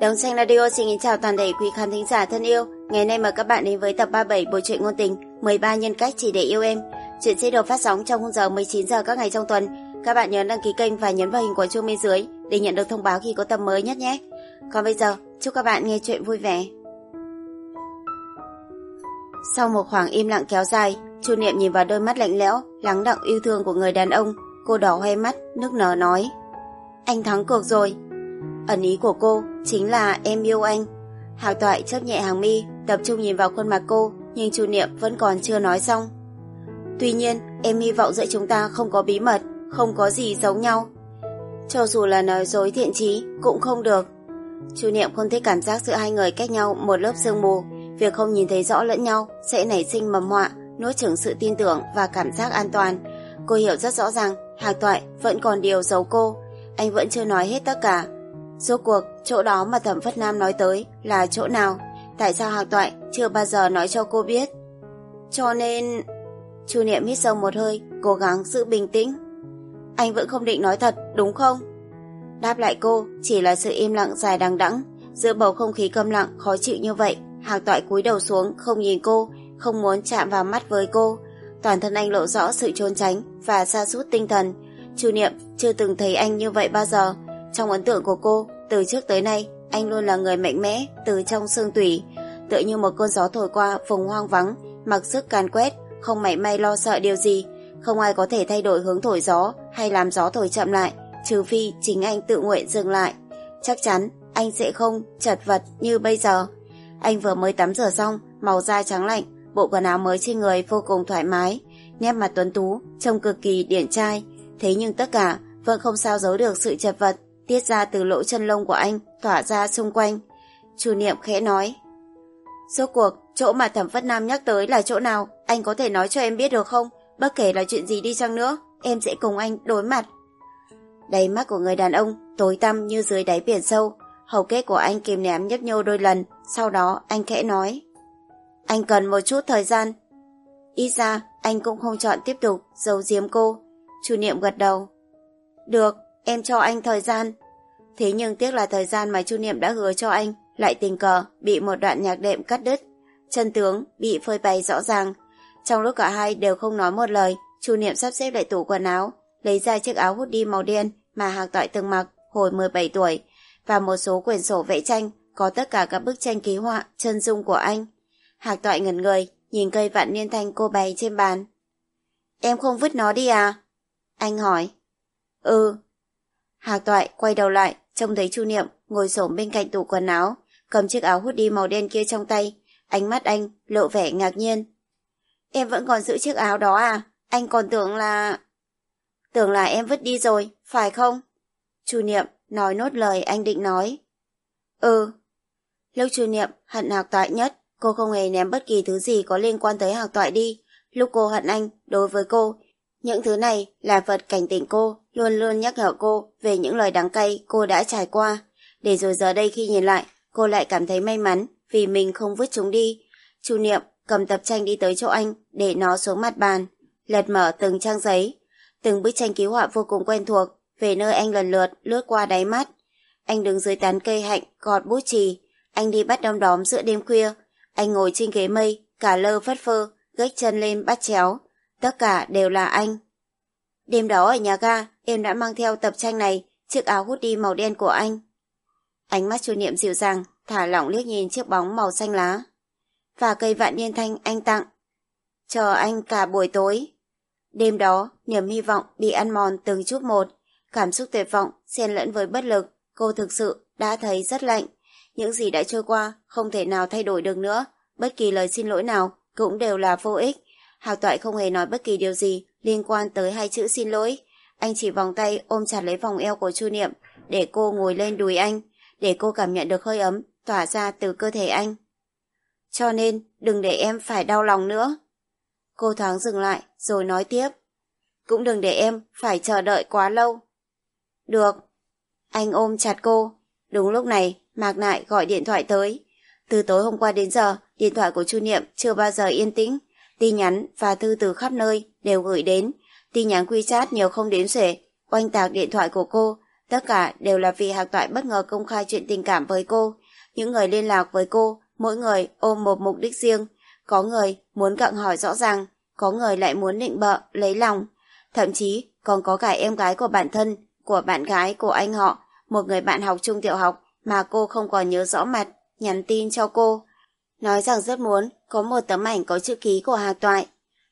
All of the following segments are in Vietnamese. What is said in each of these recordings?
Đống xanh radio xin kính chào toàn thể quý khán thính giả thân yêu. Ngày nay mời các bạn đến với tập 37 bộ truyện ngôn tình 13 nhân cách chỉ để yêu em. Chuyện sẽ được phát sóng trong khung giờ 19 giờ các ngày trong tuần. Các bạn nhớ đăng ký kênh và nhấn vào hình quả chuông bên dưới để nhận được thông báo khi có tập mới nhất nhé. Còn bây giờ, chúc các bạn nghe chuyện vui vẻ. Sau một khoảng im lặng kéo dài, Chu Niệm nhìn vào đôi mắt lạnh lẽo, lắng đọng yêu thương của người đàn ông. Cô đỏ hoe mắt, nước nở nói. Anh thắng cuộc rồi. Ẩn ý của cô chính là em yêu anh. Hạc toại chấp nhẹ hàng mi, tập trung nhìn vào khuôn mặt cô, nhưng Chu Niệm vẫn còn chưa nói xong. Tuy nhiên, em hy vọng giữa chúng ta không có bí mật, không có gì giống nhau. Cho dù là nói dối thiện chí, cũng không được. Chu Niệm không thích cảm giác giữa hai người cách nhau một lớp sương mù, việc không nhìn thấy rõ lẫn nhau sẽ nảy sinh mầm họa, nuốt chửng sự tin tưởng và cảm giác an toàn. Cô hiểu rất rõ ràng, Hạc Toại vẫn còn điều giấu cô, anh vẫn chưa nói hết tất cả. Rốt cuộc, chỗ đó mà Thẩm Phất Nam nói tới là chỗ nào? Tại sao Hạc Toại chưa bao giờ nói cho cô biết? Cho nên... Chu Niệm hít sâu một hơi, cố gắng giữ bình tĩnh. Anh vẫn không định nói thật, đúng không? Đáp lại cô chỉ là sự im lặng dài đằng đẵng giữa bầu không khí câm lặng khó chịu như vậy hạc toại cúi đầu xuống không nhìn cô không muốn chạm vào mắt với cô toàn thân anh lộ rõ sự trốn tránh và xa sút tinh thần chu niệm chưa từng thấy anh như vậy bao giờ trong ấn tượng của cô từ trước tới nay anh luôn là người mạnh mẽ từ trong xương tủy tựa như một cơn gió thổi qua vùng hoang vắng mặc sức càn quét không mảy may lo sợ điều gì không ai có thể thay đổi hướng thổi gió hay làm gió thổi chậm lại trừ phi chính anh tự nguyện dừng lại. Chắc chắn anh sẽ không chật vật như bây giờ. Anh vừa mới tắm rửa xong, màu da trắng lạnh, bộ quần áo mới trên người vô cùng thoải mái, nét mặt tuấn tú, trông cực kỳ điển trai. Thế nhưng tất cả vẫn không sao giấu được sự chật vật tiết ra từ lỗ chân lông của anh tỏa ra xung quanh. Chủ niệm khẽ nói. Rốt cuộc, chỗ mà thẩm phất nam nhắc tới là chỗ nào, anh có thể nói cho em biết được không? Bất kể là chuyện gì đi chăng nữa, em sẽ cùng anh đối mặt. Đáy mắt của người đàn ông tối tăm như dưới đáy biển sâu. Hầu kết của anh kìm ném nhấp nhô đôi lần, sau đó anh khẽ nói. Anh cần một chút thời gian. Ít ra, anh cũng không chọn tiếp tục giấu giếm cô. Chủ niệm gật đầu. Được, em cho anh thời gian. Thế nhưng tiếc là thời gian mà Chu Niệm đã hứa cho anh lại tình cờ bị một đoạn nhạc đệm cắt đứt. Chân tướng bị phơi bày rõ ràng. Trong lúc cả hai đều không nói một lời, Chu Niệm sắp xếp lại tủ quần áo, lấy ra chiếc áo hút đi màu đen mà Hạc Toại từng mặc hồi 17 tuổi và một số quyển sổ vẽ tranh có tất cả các bức tranh ký họa chân dung của anh. Hạc Toại ngẩn người, nhìn cây vạn niên thanh cô bày trên bàn. Em không vứt nó đi à? Anh hỏi. Ừ. Hạc Toại quay đầu lại, trông thấy Chu Niệm ngồi xổm bên cạnh tủ quần áo, cầm chiếc áo hút đi màu đen kia trong tay. Ánh mắt anh lộ vẻ ngạc nhiên. Em vẫn còn giữ chiếc áo đó à? Anh còn tưởng là... Tưởng là em vứt đi rồi, phải không? Chu Niệm nói nốt lời anh định nói. Ừ. Lúc Chu Niệm hận Hạc Toại nhất, cô không hề ném bất kỳ thứ gì có liên quan tới Hạc Toại đi. Lúc cô hận anh, đối với cô, những thứ này là vật cảnh tỉnh cô, luôn luôn nhắc nhở cô về những lời đắng cay cô đã trải qua. Để rồi giờ đây khi nhìn lại, cô lại cảm thấy may mắn vì mình không vứt chúng đi. Chu Niệm cầm tập tranh đi tới chỗ anh để nó xuống mặt bàn, lật mở từng trang giấy, Từng bức tranh ký họa vô cùng quen thuộc, về nơi anh lần lượt lướt qua đáy mắt. Anh đứng dưới tán cây hạnh, gọt bút chì. Anh đi bắt đom đóm giữa đêm khuya. Anh ngồi trên ghế mây, cả lơ phất phơ, gách chân lên bắt chéo. Tất cả đều là anh. Đêm đó ở nhà ga, em đã mang theo tập tranh này, chiếc áo hút đi màu đen của anh. Ánh mắt chu niệm dịu dàng, thả lỏng liếc nhìn chiếc bóng màu xanh lá. Và cây vạn niên thanh anh tặng. Chờ anh cả buổi tối. Đêm đó, niềm hy vọng bị ăn mòn từng chút một. Cảm xúc tuyệt vọng, xen lẫn với bất lực, cô thực sự đã thấy rất lạnh. Những gì đã trôi qua không thể nào thay đổi được nữa. Bất kỳ lời xin lỗi nào cũng đều là vô ích. hào Toại không hề nói bất kỳ điều gì liên quan tới hai chữ xin lỗi. Anh chỉ vòng tay ôm chặt lấy vòng eo của Chu Niệm để cô ngồi lên đùi anh, để cô cảm nhận được hơi ấm tỏa ra từ cơ thể anh. Cho nên, đừng để em phải đau lòng nữa. Cô thoáng dừng lại, rồi nói tiếp. Cũng đừng để em phải chờ đợi quá lâu. Được. Anh ôm chặt cô. Đúng lúc này, Mạc Nại gọi điện thoại tới. Từ tối hôm qua đến giờ, điện thoại của Chu Niệm chưa bao giờ yên tĩnh. Tin nhắn và thư từ khắp nơi đều gửi đến. Tin nhắn quy chat nhiều không đến xuể. Oanh tạc điện thoại của cô, Tất cả đều là vì Hạc Toại bất ngờ công khai chuyện tình cảm với cô. Những người liên lạc với cô, mỗi người ôm một mục đích riêng. Có người muốn cặn hỏi rõ ràng, có người lại muốn định bợ, lấy lòng. Thậm chí còn có cả em gái của bản thân, của bạn gái của anh họ, một người bạn học trung tiểu học mà cô không còn nhớ rõ mặt, nhắn tin cho cô. Nói rằng rất muốn có một tấm ảnh có chữ ký của Hà Toại.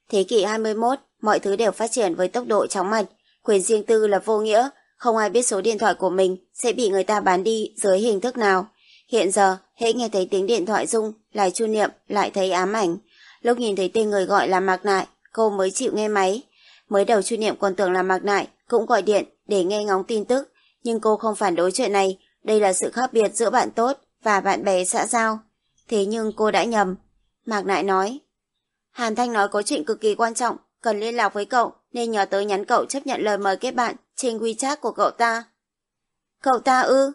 Thế kỷ 21, mọi thứ đều phát triển với tốc độ chóng mặt, quyền riêng tư là vô nghĩa, không ai biết số điện thoại của mình sẽ bị người ta bán đi dưới hình thức nào. Hiện giờ, hễ nghe thấy tiếng điện thoại rung, lại chu niệm, lại thấy ám ảnh. Lúc nhìn thấy tên người gọi là Mạc Nại, cô mới chịu nghe máy. Mới đầu chu niệm còn tưởng là Mạc Nại, cũng gọi điện để nghe ngóng tin tức, nhưng cô không phản đối chuyện này, đây là sự khác biệt giữa bạn tốt và bạn bè xã giao. Thế nhưng cô đã nhầm. Mạc Nại nói, Hàn Thanh nói có chuyện cực kỳ quan trọng, cần liên lạc với cậu, nên nhờ tới nhắn cậu chấp nhận lời mời kết bạn trên WeChat của cậu ta. Cậu ta ư?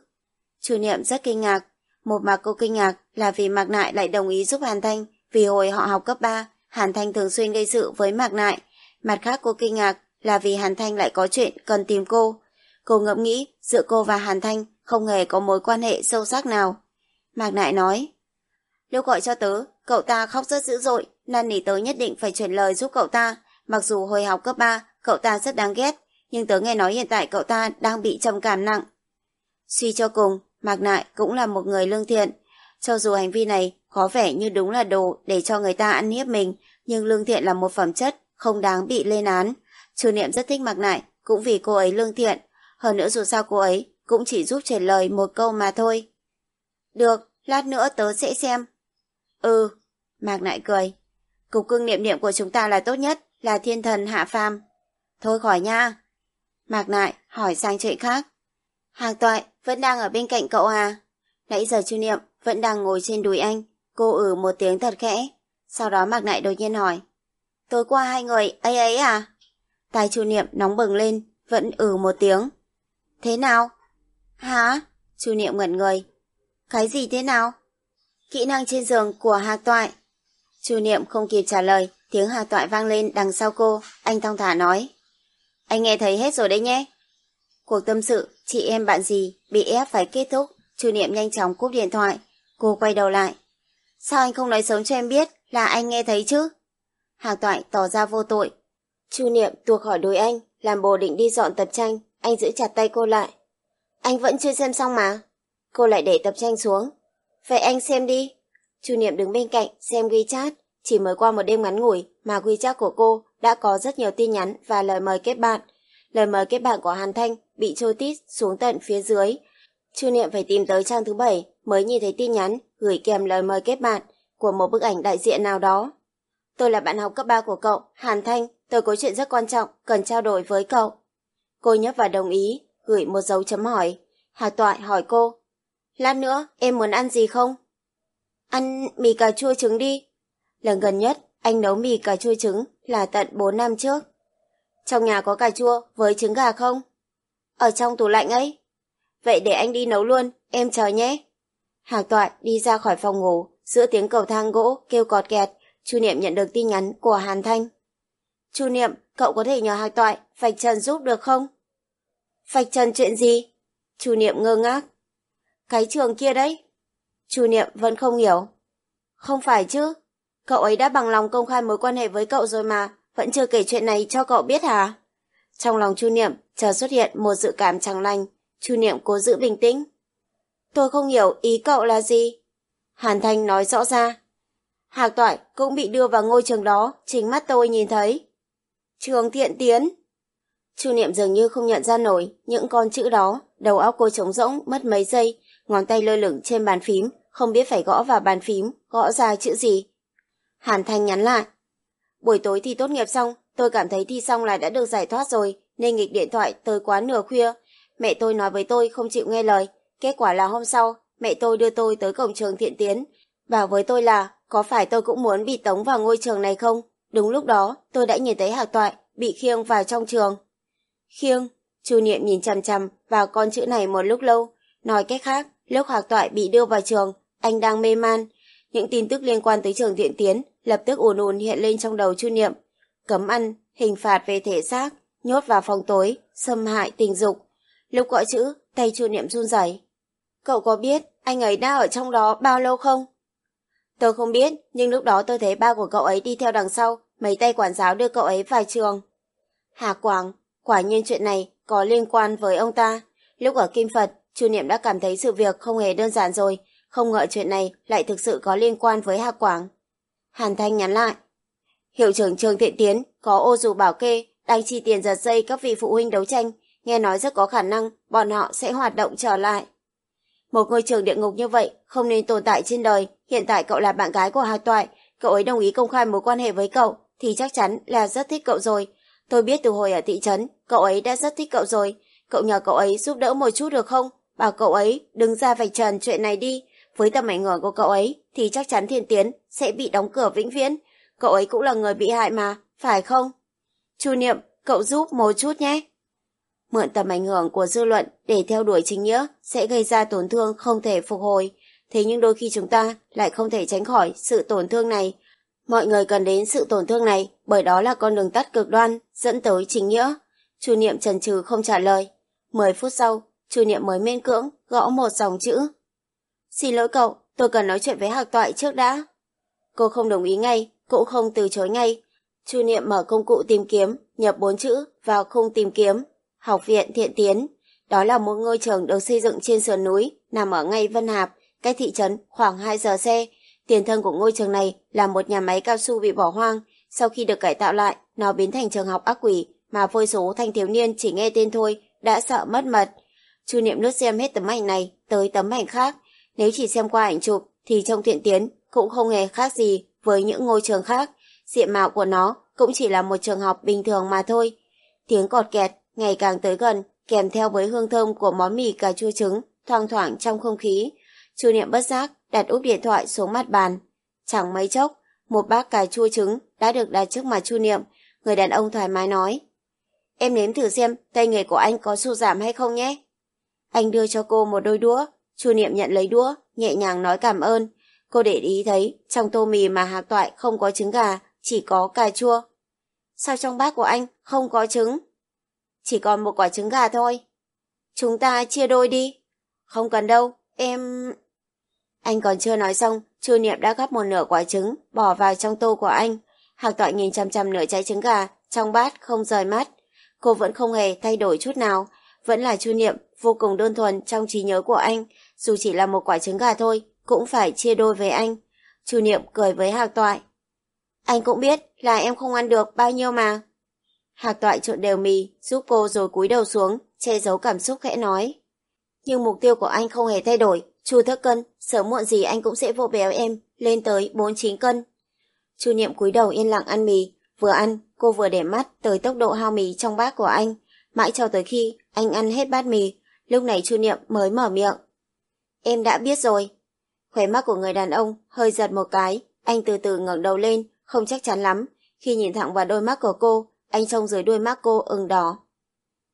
Chủ niệm rất kinh ngạc. Một mặt cô kinh ngạc là vì Mạc Nại lại đồng ý giúp Hàn Thanh vì hồi họ học cấp 3, Hàn Thanh thường xuyên gây sự với Mạc Nại. Mặt khác cô kinh ngạc là vì Hàn Thanh lại có chuyện cần tìm cô. Cô ngẫm nghĩ giữa cô và Hàn Thanh không hề có mối quan hệ sâu sắc nào. Mạc Nại nói, Lúc gọi cho tớ, cậu ta khóc rất dữ dội, năn nỉ tớ nhất định phải chuyển lời giúp cậu ta. Mặc dù hồi học cấp 3, cậu ta rất đáng ghét, nhưng tớ nghe nói hiện tại cậu ta đang bị trầm cảm nặng. Suy cho cùng, Mạc Nại cũng là một người lương thiện. Cho dù hành vi này có vẻ như đúng là đồ để cho người ta ăn hiếp mình, nhưng lương thiện là một phẩm chất, không đáng bị lên án. Chu Niệm rất thích Mạc Nại, cũng vì cô ấy lương thiện. Hơn nữa dù sao cô ấy cũng chỉ giúp truyền lời một câu mà thôi. Được, lát nữa tớ sẽ xem. Ừ, Mạc Nại cười. Cục cưng niệm niệm của chúng ta là tốt nhất, là thiên thần hạ phàm. Thôi khỏi nha. Mạc Nại hỏi sang chuyện khác. Hàng toại vẫn đang ở bên cạnh cậu à? Nãy giờ chu niệm vẫn đang ngồi trên đùi anh. Cô ử một tiếng thật khẽ. Sau đó Mạc Nại đột nhiên hỏi. Tối qua hai người ấy ấy à? Tài chu niệm nóng bừng lên, vẫn ử một tiếng. Thế nào? Hả? Chu niệm ngẩn người. Cái gì thế nào? Kỹ năng trên giường của Hạc Toại. Chu Niệm không kịp trả lời, tiếng Hạc Toại vang lên đằng sau cô, anh thong thả nói. Anh nghe thấy hết rồi đấy nhé. Cuộc tâm sự, chị em bạn gì, bị ép phải kết thúc, Chu Niệm nhanh chóng cúp điện thoại. Cô quay đầu lại. Sao anh không nói sớm cho em biết là anh nghe thấy chứ? Hạc Toại tỏ ra vô tội. Chu Niệm tuộc khỏi đùi anh, làm bồ định đi dọn tập tranh, anh giữ chặt tay cô lại. Anh vẫn chưa xem xong mà. Cô lại để tập tranh xuống, Vậy anh xem đi. Chu Niệm đứng bên cạnh xem WeChat. Chỉ mới qua một đêm ngắn ngủi mà WeChat của cô đã có rất nhiều tin nhắn và lời mời kết bạn. Lời mời kết bạn của Hàn Thanh bị trôi tít xuống tận phía dưới. Chu Niệm phải tìm tới trang thứ bảy mới nhìn thấy tin nhắn gửi kèm lời mời kết bạn của một bức ảnh đại diện nào đó. Tôi là bạn học cấp 3 của cậu, Hàn Thanh, tôi có chuyện rất quan trọng, cần trao đổi với cậu. Cô nhấp vào đồng ý, gửi một dấu chấm hỏi. Hà Toại hỏi cô, Lát nữa, em muốn ăn gì không? Ăn mì cà chua trứng đi. Lần gần nhất, anh nấu mì cà chua trứng là tận 4 năm trước. Trong nhà có cà chua với trứng gà không? Ở trong tủ lạnh ấy. Vậy để anh đi nấu luôn, em chờ nhé. Hạc Toại đi ra khỏi phòng ngủ, giữa tiếng cầu thang gỗ kêu cọt kẹt, Chu Niệm nhận được tin nhắn của Hàn Thanh. Chu Niệm, cậu có thể nhờ Hạc Toại vạch trần giúp được không? Vạch trần chuyện gì? Chu Niệm ngơ ngác. Cái trường kia đấy. Chu Niệm vẫn không hiểu. Không phải chứ. Cậu ấy đã bằng lòng công khai mối quan hệ với cậu rồi mà, vẫn chưa kể chuyện này cho cậu biết hả? Trong lòng Chu Niệm chờ xuất hiện một dự cảm chẳng lành. Chu Niệm cố giữ bình tĩnh. Tôi không hiểu ý cậu là gì. Hàn Thanh nói rõ ra. Hạc Toại cũng bị đưa vào ngôi trường đó, chính mắt tôi nhìn thấy. Trường thiện tiến. Chu Niệm dường như không nhận ra nổi những con chữ đó, đầu óc cô trống rỗng mất mấy giây, ngón tay lơ lửng trên bàn phím, không biết phải gõ vào bàn phím, gõ ra chữ gì. Hàn Thanh nhắn lại. Buổi tối thi tốt nghiệp xong, tôi cảm thấy thi xong là đã được giải thoát rồi, nên nghịch điện thoại tới quá nửa khuya. Mẹ tôi nói với tôi không chịu nghe lời. Kết quả là hôm sau, mẹ tôi đưa tôi tới cổng trường thiện tiến. Bảo với tôi là, có phải tôi cũng muốn bị tống vào ngôi trường này không? Đúng lúc đó, tôi đã nhìn thấy Hạc Toại bị khiêng vào trong trường. Khiêng, Chu Niệm nhìn chằm chằm vào con chữ này một lúc lâu. Nói cách khác, Lúc Hạc Toại bị đưa vào trường, anh đang mê man. Những tin tức liên quan tới trường thiện tiến lập tức ùn ùn hiện lên trong đầu Chu Niệm. Cấm ăn, hình phạt về thể xác, nhốt vào phòng tối, xâm hại tình dục. Lúc gọi chữ, tay chu niệm run rẩy. Cậu có biết anh ấy đã ở trong đó bao lâu không? Tôi không biết, nhưng lúc đó tôi thấy ba của cậu ấy đi theo đằng sau, mấy tay quản giáo đưa cậu ấy vào trường. Hà Quảng, quả nhiên chuyện này có liên quan với ông ta. Lúc ở Kim Phật, Chu Niệm đã cảm thấy sự việc không hề đơn giản rồi, không ngờ chuyện này lại thực sự có liên quan với Hà Quảng. Hàn Thanh nhắn lại. Hiệu trưởng trường thiện tiến có ô dù bảo kê đang chi tiền giật dây các vị phụ huynh đấu tranh, nghe nói rất có khả năng bọn họ sẽ hoạt động trở lại. Một ngôi trường địa ngục như vậy không nên tồn tại trên đời, hiện tại cậu là bạn gái của Hà Toại, cậu ấy đồng ý công khai mối quan hệ với cậu thì chắc chắn là rất thích cậu rồi. Tôi biết từ hồi ở thị trấn, cậu ấy đã rất thích cậu rồi, cậu nhờ cậu ấy giúp đỡ một chút được không? Bảo cậu ấy đứng ra vạch trần chuyện này đi, với tầm ảnh hưởng của cậu ấy thì chắc chắn thiên tiến sẽ bị đóng cửa vĩnh viễn. Cậu ấy cũng là người bị hại mà, phải không? Chu Niệm, cậu giúp một chút nhé. Mượn tầm ảnh hưởng của dư luận để theo đuổi chính nghĩa sẽ gây ra tổn thương không thể phục hồi. Thế nhưng đôi khi chúng ta lại không thể tránh khỏi sự tổn thương này. Mọi người cần đến sự tổn thương này bởi đó là con đường tắt cực đoan dẫn tới chính nghĩa. Chu Niệm trần trừ không trả lời. Mười phút sau, Chu Niệm mới miên cưỡng gõ một dòng chữ. Xin lỗi cậu, tôi cần nói chuyện với Hạc Toại trước đã. Cô không đồng ý ngay, cũng không từ chối ngay. Chu Niệm mở công cụ tìm kiếm, nhập bốn chữ vào khung tìm kiếm. Học viện Thiện Tiến. Đó là một ngôi trường được xây dựng trên sườn núi, nằm ở ngay Vân Hạp, cách thị trấn khoảng 2 giờ xe. Tiền thân của ngôi trường này là một nhà máy cao su bị bỏ hoang. Sau khi được cải tạo lại, nó biến thành trường học ác quỷ, mà vô số thanh thiếu niên chỉ nghe tên thôi, đã sợ mất mật. Chu Niệm lướt xem hết tấm ảnh này tới tấm ảnh khác. Nếu chỉ xem qua ảnh chụp thì trong thiện tiến cũng không hề khác gì với những ngôi trường khác. Diện mạo của nó cũng chỉ là một trường học bình thường mà thôi. Tiếng cọt kẹt ngày càng tới gần, kèm theo với hương thơm của món mì cà chua trứng thoang thoảng trong không khí. Chu Niệm bất giác đặt úp điện thoại xuống mặt bàn. Chẳng mấy chốc, một bát cà chua trứng đã được đặt trước mặt Chu Niệm. Người đàn ông thoải mái nói. Em nếm thử xem tay nghề của anh có sụt giảm hay không nhé. Anh đưa cho cô một đôi đũa, Chu Niệm nhận lấy đũa, nhẹ nhàng nói cảm ơn. Cô để ý thấy trong tô mì mà hạc toại không có trứng gà, chỉ có cà chua. Sao trong bát của anh không có trứng? Chỉ còn một quả trứng gà thôi. Chúng ta chia đôi đi. Không cần đâu, em... Anh còn chưa nói xong, Chu Niệm đã gắp một nửa quả trứng, bỏ vào trong tô của anh. Hạc toại nhìn chăm chăm nửa trái trứng gà, trong bát không rời mắt. Cô vẫn không hề thay đổi chút nào, vẫn là Chu Niệm vô cùng đơn thuần trong trí nhớ của anh, dù chỉ là một quả trứng gà thôi, cũng phải chia đôi với anh. Chu Niệm cười với Hạc Toại. Anh cũng biết là em không ăn được bao nhiêu mà. Hạc Toại trộn đều mì, giúp cô rồi cúi đầu xuống, che giấu cảm xúc khẽ nói. Nhưng mục tiêu của anh không hề thay đổi, Chu thất cân, sớm muộn gì anh cũng sẽ vô béo em, lên tới 49 cân. Chu Niệm cúi đầu yên lặng ăn mì, vừa ăn, cô vừa để mắt tới tốc độ hao mì trong bát của anh, mãi cho tới khi anh ăn hết bát mì, lúc này Chu Niệm mới mở miệng. Em đã biết rồi. Khóe mắt của người đàn ông hơi giật một cái, anh từ từ ngẩng đầu lên, không chắc chắn lắm. Khi nhìn thẳng vào đôi mắt của cô, anh trông dưới đôi mắt cô ửng đỏ.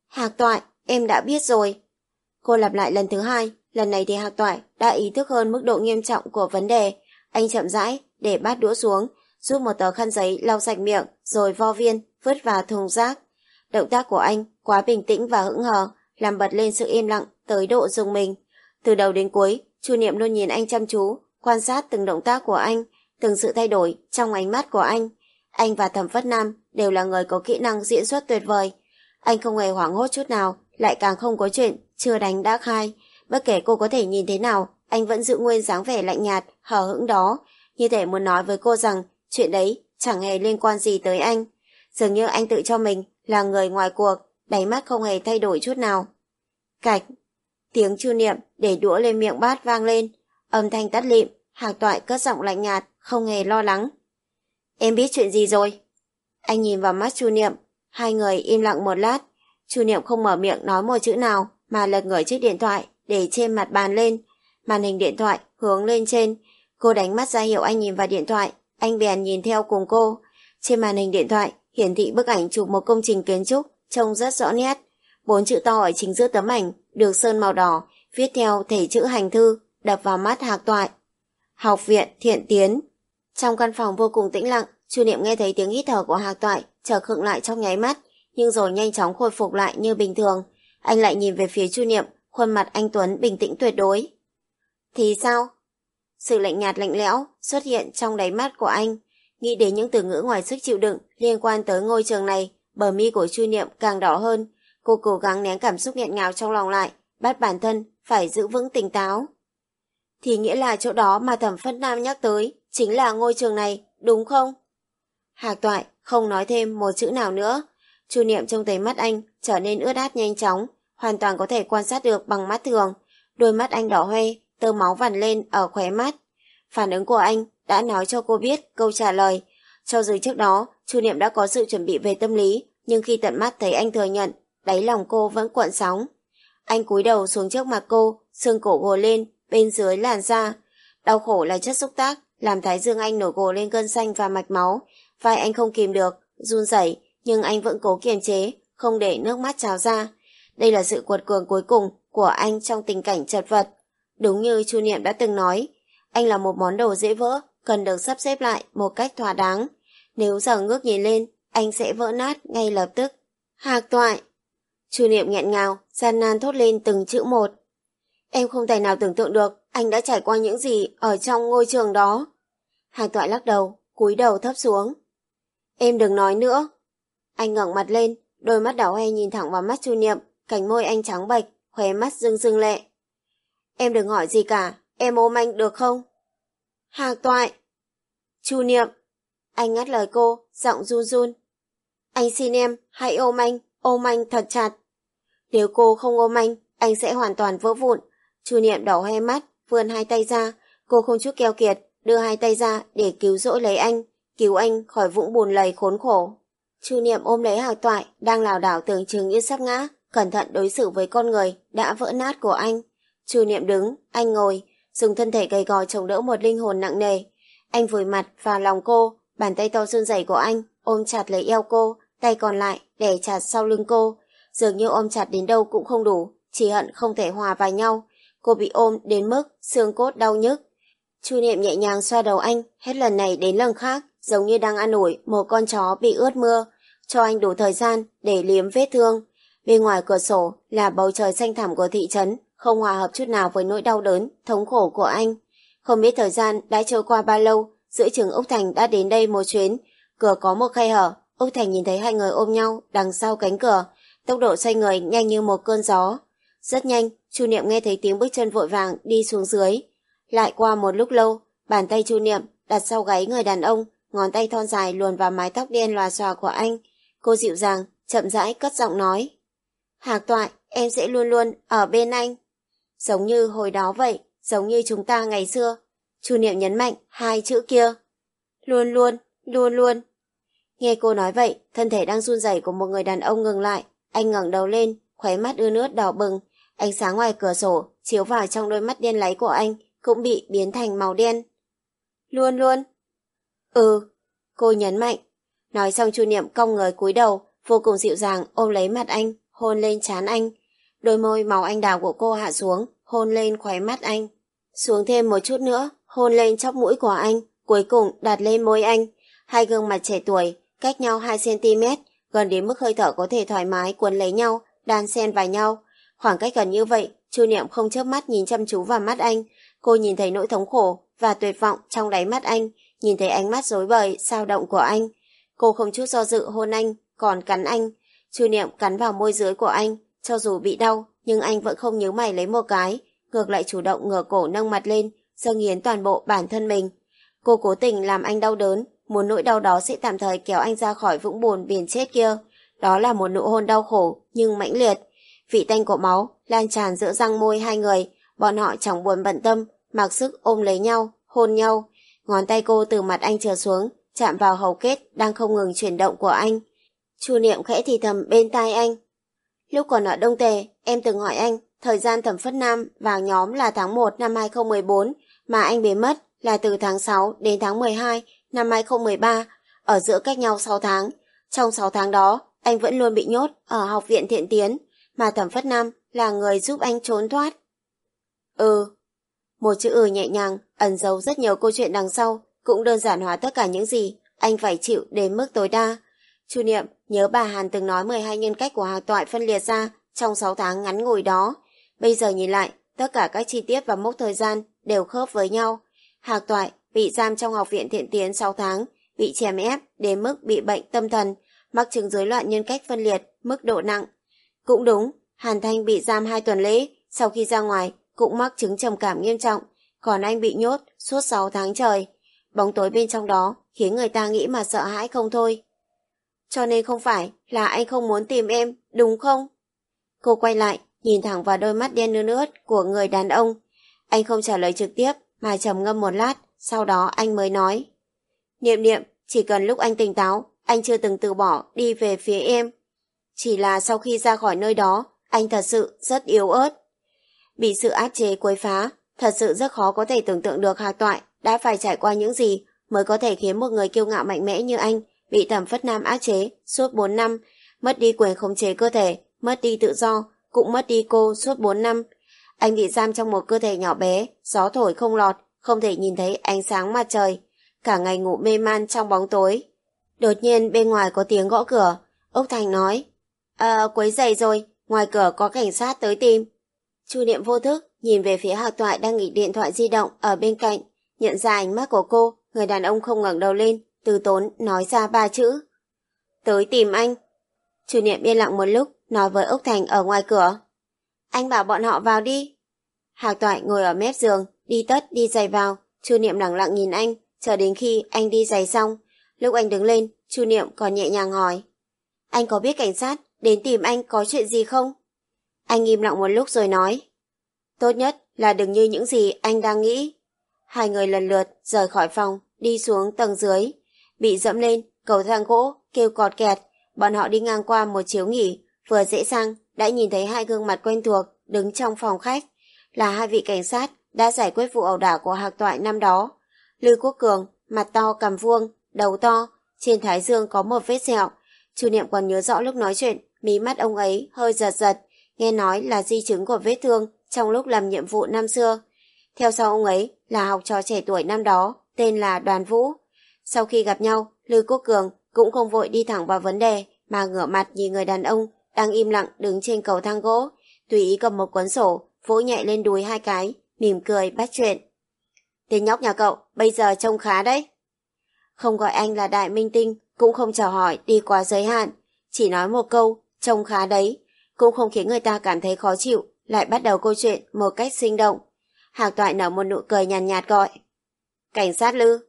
Hạc toại, em đã biết rồi. Cô lặp lại lần thứ hai, lần này thì Hạc toại đã ý thức hơn mức độ nghiêm trọng của vấn đề. Anh chậm rãi, để bát đũa xuống, rút một tờ khăn giấy lau sạch miệng, rồi vo viên, vứt vào thùng rác. Động tác của anh quá bình tĩnh và hững hờ, làm bật lên sự im lặng tới độ dùng mình. Từ đầu đến cuối, Chu Niệm luôn nhìn anh chăm chú, quan sát từng động tác của anh, từng sự thay đổi trong ánh mắt của anh. Anh và Thẩm Phất Nam đều là người có kỹ năng diễn xuất tuyệt vời. Anh không hề hoảng hốt chút nào, lại càng không có chuyện chưa đánh đã khai. Bất kể cô có thể nhìn thế nào, anh vẫn giữ nguyên dáng vẻ lạnh nhạt, hờ hững đó, như thể muốn nói với cô rằng chuyện đấy chẳng hề liên quan gì tới anh. Dường như anh tự cho mình là người ngoài cuộc, đáy mắt không hề thay đổi chút nào. Cạch, tiếng chu niệm để đũa lên miệng bát vang lên, âm thanh tắt lịm, hạc toại cất giọng lạnh nhạt, không hề lo lắng. Em biết chuyện gì rồi? Anh nhìn vào mắt chu niệm, hai người im lặng một lát, chu niệm không mở miệng nói một chữ nào, mà lật ngửa chiếc điện thoại để trên mặt bàn lên. Màn hình điện thoại hướng lên trên, cô đánh mắt ra hiệu anh nhìn vào điện thoại, anh bèn nhìn theo cùng cô. Trên màn hình điện thoại hiển thị bức ảnh chụp một công trình kiến trúc trông rất rõ nét. Bốn chữ to ở chính giữa tấm ảnh được sơn màu đỏ, viết theo thể chữ hành thư, đập vào mắt hạc toại. Học viện Thiện Tiến Trong căn phòng vô cùng tĩnh lặng, Chu Niệm nghe thấy tiếng hít thở của hạc toại, trở khựng lại trong nháy mắt, nhưng rồi nhanh chóng khôi phục lại như bình thường. Anh lại nhìn về phía Chu Niệm, khuôn mặt anh Tuấn bình tĩnh tuyệt đối. Thì sao? Sự lạnh nhạt lạnh lẽo xuất hiện trong đáy mắt của anh. Nghĩ đến những từ ngữ ngoài sức chịu đựng liên quan tới ngôi trường này, bờ mi của Chu Niệm càng đỏ hơn. Cô cố gắng nén cảm xúc nghẹn ngào trong lòng lại, bắt bản thân phải giữ vững tỉnh táo. Thì nghĩa là chỗ đó mà thẩm phất nam nhắc tới chính là ngôi trường này, đúng không? Hạc toại không nói thêm một chữ nào nữa. Chu Niệm trông thấy mắt anh trở nên ướt át nhanh chóng, hoàn toàn có thể quan sát được bằng mắt thường. Đôi mắt anh đỏ hoe, tơ máu vằn lên ở khóe mắt. Phản ứng của anh đã nói cho cô biết câu trả lời. Cho dù trước đó, Chu Niệm đã có sự chuẩn bị về tâm lý, nhưng khi tận mắt thấy anh thừa nhận, đáy lòng cô vẫn cuộn sóng. Anh cúi đầu xuống trước mặt cô, xương cổ gồ lên, bên dưới làn da. Đau khổ là chất xúc tác, làm thái dương anh nổi gồ lên cơn xanh và mạch máu. Vai anh không kìm được, run rẩy, nhưng anh vẫn cố kiềm chế, không để nước mắt trào ra. Đây là sự cuột cường cuối cùng của anh trong tình cảnh chật vật. Đúng như Chu Niệm đã từng nói, anh là một món đồ dễ vỡ, cần được sắp xếp lại một cách thỏa đáng. Nếu giờ ngước nhìn lên, anh sẽ vỡ nát ngay lập tức. Hạc toại! Chu Niệm nghẹn ngào, gian nan thốt lên từng chữ một. Em không thể nào tưởng tượng được anh đã trải qua những gì ở trong ngôi trường đó. Hạc toại lắc đầu, cúi đầu thấp xuống. Em đừng nói nữa. Anh ngẩng mặt lên, đôi mắt đảo hoe nhìn thẳng vào mắt Chu Niệm, cánh môi anh trắng bệch, khóe mắt rưng rưng lệ. Em đừng hỏi gì cả, em ôm anh được không? Hạc toại. Chu Niệm. Anh ngắt lời cô, giọng run run. Anh xin em, hãy ôm anh, ôm anh thật chặt. Nếu cô không ôm anh, anh sẽ hoàn toàn vỡ vụn. Chu Niệm đỏ hoe mắt, vươn hai tay ra. Cô không chút keo kiệt, đưa hai tay ra để cứu rỗi lấy anh, cứu anh khỏi vũng bùn lầy khốn khổ. Chu Niệm ôm lấy Hạc Toại, đang lảo đảo tưởng chừng như sắp ngã, cẩn thận đối xử với con người đã vỡ nát của anh. Chu Niệm đứng, anh ngồi, dùng thân thể gầy gò chống đỡ một linh hồn nặng nề. Anh vùi mặt vào lòng cô, bàn tay to run rẩy của anh ôm chặt lấy eo cô, tay còn lại đè chặt sau lưng cô. Dường như ôm chặt đến đâu cũng không đủ, chỉ hận không thể hòa vào nhau. Cô bị ôm đến mức xương cốt đau nhức. Chu Niệm nhẹ nhàng xoa đầu anh, hết lần này đến lần khác, giống như đang ăn ủi một con chó bị ướt mưa, cho anh đủ thời gian để liếm vết thương. Bên ngoài cửa sổ là bầu trời xanh thẳm của thị trấn, không hòa hợp chút nào với nỗi đau đớn, thống khổ của anh. Không biết thời gian đã trôi qua bao lâu, giữa trường Úc Thành đã đến đây một chuyến. Cửa có một khe hở, Úc Thành nhìn thấy hai người ôm nhau đằng sau cánh cửa, tốc độ xoay người nhanh như một cơn gió. Rất nhanh, Chu Niệm nghe thấy tiếng bước chân vội vàng đi xuống dưới. Lại qua một lúc lâu, bàn tay Chu Niệm đặt sau gáy người đàn ông, ngón tay thon dài luồn vào mái tóc đen lòa xòa của anh. Cô dịu dàng, chậm rãi cất giọng nói. Hạc toại, em sẽ luôn luôn ở bên anh. Giống như hồi đó vậy, giống như chúng ta ngày xưa. Chu Niệm nhấn mạnh hai chữ kia. Luôn luôn, luôn luôn. Nghe cô nói vậy, thân thể đang run rẩy của một người đàn ông ngừng lại. Anh ngẩng đầu lên, khóe mắt ưa nước đỏ bừng. Ánh sáng ngoài cửa sổ chiếu vào trong đôi mắt đen láy của anh cũng bị biến thành màu đen. Luôn luôn. Ừ, cô nhấn mạnh. Nói xong Chu Niệm cong người cúi đầu, vô cùng dịu dàng ôm lấy mặt anh, hôn lên trán anh. Đôi môi màu anh đào của cô hạ xuống, hôn lên khóe mắt anh. Xuống thêm một chút nữa, hôn lên chóp mũi của anh, cuối cùng đặt lên môi anh. Hai gương mặt trẻ tuổi, cách nhau 2cm, gần đến mức hơi thở có thể thoải mái cuốn lấy nhau, đan xen vào nhau. Khoảng cách gần như vậy, Chu Niệm không chớp mắt nhìn chăm chú vào mắt anh. Cô nhìn thấy nỗi thống khổ và tuyệt vọng trong đáy mắt anh, nhìn thấy ánh mắt rối bời, sao động của anh. Cô không chút do dự hôn anh, còn cắn anh. Chu Niệm cắn vào môi dưới của anh, cho dù bị đau, nhưng anh vẫn không nhớ mày lấy một cái, ngược lại chủ động ngửa cổ nâng mặt lên, dâng hiến toàn bộ bản thân mình. Cô cố tình làm anh đau đớn, muốn nỗi đau đó sẽ tạm thời kéo anh ra khỏi vũng bùn biển chết kia. Đó là một nụ hôn đau khổ, nhưng mãnh liệt. Vị tanh của máu lan tràn giữa răng môi hai người, bọn họ chẳng buồn bận tâm, mặc sức ôm lấy nhau, hôn nhau. Ngón tay cô từ mặt anh trở xuống, chạm vào hầu kết đang không ngừng chuyển động của anh. Chu Niệm khẽ thì thầm bên tai anh. Lúc còn ở Đông Tề, em từng hỏi anh, thời gian thẩm phất nam vào nhóm là tháng 1 năm 2014, mà anh biến mất là từ tháng 6 đến tháng 12 năm 2013, ở giữa cách nhau 6 tháng. Trong 6 tháng đó, anh vẫn luôn bị nhốt ở học viện thiện tiến, mà thẩm phất nam là người giúp anh trốn thoát. Ừ. Một chữ ừ nhẹ nhàng, ẩn giấu rất nhiều câu chuyện đằng sau, cũng đơn giản hóa tất cả những gì anh phải chịu đến mức tối đa. Chu Niệm nhớ bà Hàn từng nói 12 nhân cách của Hạc Toại phân liệt ra trong 6 tháng ngắn ngủi đó. Bây giờ nhìn lại, tất cả các chi tiết và mốc thời gian đều khớp với nhau. Hạc Toại bị giam trong học viện thiện tiến 6 tháng, bị chèm ép đến mức bị bệnh tâm thần, mắc chứng rối loạn nhân cách phân liệt, mức độ nặng. Cũng đúng, Hàn Thanh bị giam 2 tuần lễ, sau khi ra ngoài cũng mắc chứng trầm cảm nghiêm trọng, còn anh bị nhốt suốt 6 tháng trời. Bóng tối bên trong đó khiến người ta nghĩ mà sợ hãi không thôi. Cho nên không phải là anh không muốn tìm em, đúng không? Cô quay lại, nhìn thẳng vào đôi mắt đen nướt ướt của người đàn ông. Anh không trả lời trực tiếp, mà trầm ngâm một lát, sau đó anh mới nói. Niệm niệm, chỉ cần lúc anh tỉnh táo, anh chưa từng từ bỏ đi về phía em. Chỉ là sau khi ra khỏi nơi đó, anh thật sự rất yếu ớt. Bị sự áp chế quấy phá, thật sự rất khó có thể tưởng tượng được Hạc Toại đã phải trải qua những gì mới có thể khiến một người kiêu ngạo mạnh mẽ như anh bị thẩm phất nam áp chế suốt 4 năm, mất đi quyền khống chế cơ thể, mất đi tự do, cũng mất đi cô suốt 4 năm. Anh bị giam trong một cơ thể nhỏ bé, gió thổi không lọt, không thể nhìn thấy ánh sáng mặt trời, cả ngày ngủ mê man trong bóng tối. Đột nhiên bên ngoài có tiếng gõ cửa, Úc Thành nói, À, quấy giày rồi, ngoài cửa có cảnh sát tới tìm. Chu Niệm vô thức, nhìn về phía Hạc Toại đang nghịch điện thoại di động ở bên cạnh, nhận ra ánh mắt của cô, người đàn ông không ngẩng đầu lên, từ tốn nói ra ba chữ. Tới tìm anh. Chủ Niệm yên lặng một lúc, nói với Úc Thành ở ngoài cửa. Anh bảo bọn họ vào đi. Hạc Toại ngồi ở mép giường, đi tất đi giày vào, Chu Niệm lặng lặng nhìn anh, chờ đến khi anh đi giày xong. Lúc anh đứng lên, Chu Niệm còn nhẹ nhàng hỏi. Anh có biết cảnh sát đến tìm anh có chuyện gì không? Anh im lặng một lúc rồi nói. Tốt nhất là đừng như những gì anh đang nghĩ. Hai người lần lượt rời khỏi phòng, đi xuống tầng dưới. Bị dẫm lên, cầu thang gỗ, kêu cọt kẹt. Bọn họ đi ngang qua một chiếu nghỉ, vừa dễ sang, đã nhìn thấy hai gương mặt quen thuộc đứng trong phòng khách. Là hai vị cảnh sát đã giải quyết vụ ẩu đả của hạc toại năm đó. Lưu Quốc Cường, mặt to cầm vuông, đầu to, trên thái dương có một vết sẹo. Chu Niệm còn nhớ rõ lúc nói chuyện, mí mắt ông ấy hơi giật giật, nghe nói là di chứng của vết thương trong lúc làm nhiệm vụ năm xưa. Theo sau ông ấy là học trò trẻ tuổi năm đó, tên là Đoàn Vũ. Sau khi gặp nhau, lư Quốc Cường cũng không vội đi thẳng vào vấn đề, mà ngửa mặt nhìn người đàn ông đang im lặng đứng trên cầu thang gỗ, tùy ý cầm một cuốn sổ, vỗ nhẹ lên đùi hai cái, mỉm cười bắt chuyện. Tên nhóc nhà cậu, bây giờ trông khá đấy. Không gọi anh là đại minh tinh, cũng không chào hỏi đi qua giới hạn, chỉ nói một câu, trông khá đấy, cũng không khiến người ta cảm thấy khó chịu, lại bắt đầu câu chuyện một cách sinh động. Hạc Toại nở một nụ cười nhàn nhạt, nhạt gọi. Cảnh sát Lư.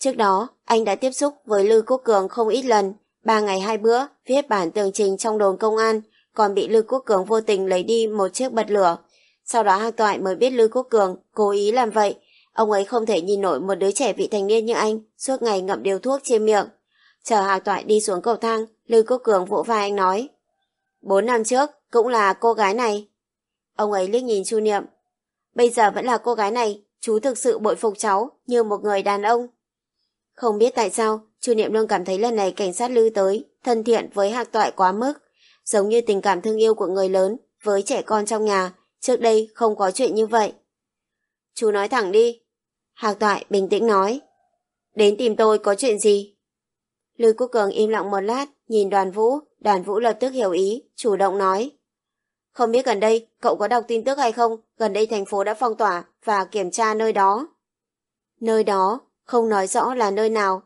Trước đó, anh đã tiếp xúc với Lư Quốc Cường không ít lần, ba ngày hai bữa, viết bản tường trình trong đồn công an, còn bị Lư Quốc Cường vô tình lấy đi một chiếc bật lửa. Sau đó Hạc Toại mới biết Lư Quốc Cường cố ý làm vậy, ông ấy không thể nhìn nổi một đứa trẻ vị thành niên như anh suốt ngày ngậm điều thuốc trên miệng. Chờ Hạc Toại đi xuống cầu thang, Lư Quốc Cường vỗ vai anh nói. Bốn năm trước, cũng là cô gái này. Ông ấy liếc nhìn Chu Niệm. Bây giờ vẫn là cô gái này, chú thực sự bội phục cháu như một người đàn ông. Không biết tại sao, Chu Niệm luôn cảm thấy lần này cảnh sát Lư tới, thân thiện với Hạc Toại quá mức, giống như tình cảm thương yêu của người lớn với trẻ con trong nhà, trước đây không có chuyện như vậy. Chú nói thẳng đi. Hạc Toại bình tĩnh nói. Đến tìm tôi có chuyện gì? Lưu Quốc Cường im lặng một lát, nhìn đoàn vũ, đoàn vũ lập tức hiểu ý, chủ động nói. Không biết gần đây, cậu có đọc tin tức hay không, gần đây thành phố đã phong tỏa và kiểm tra nơi đó. Nơi đó, không nói rõ là nơi nào.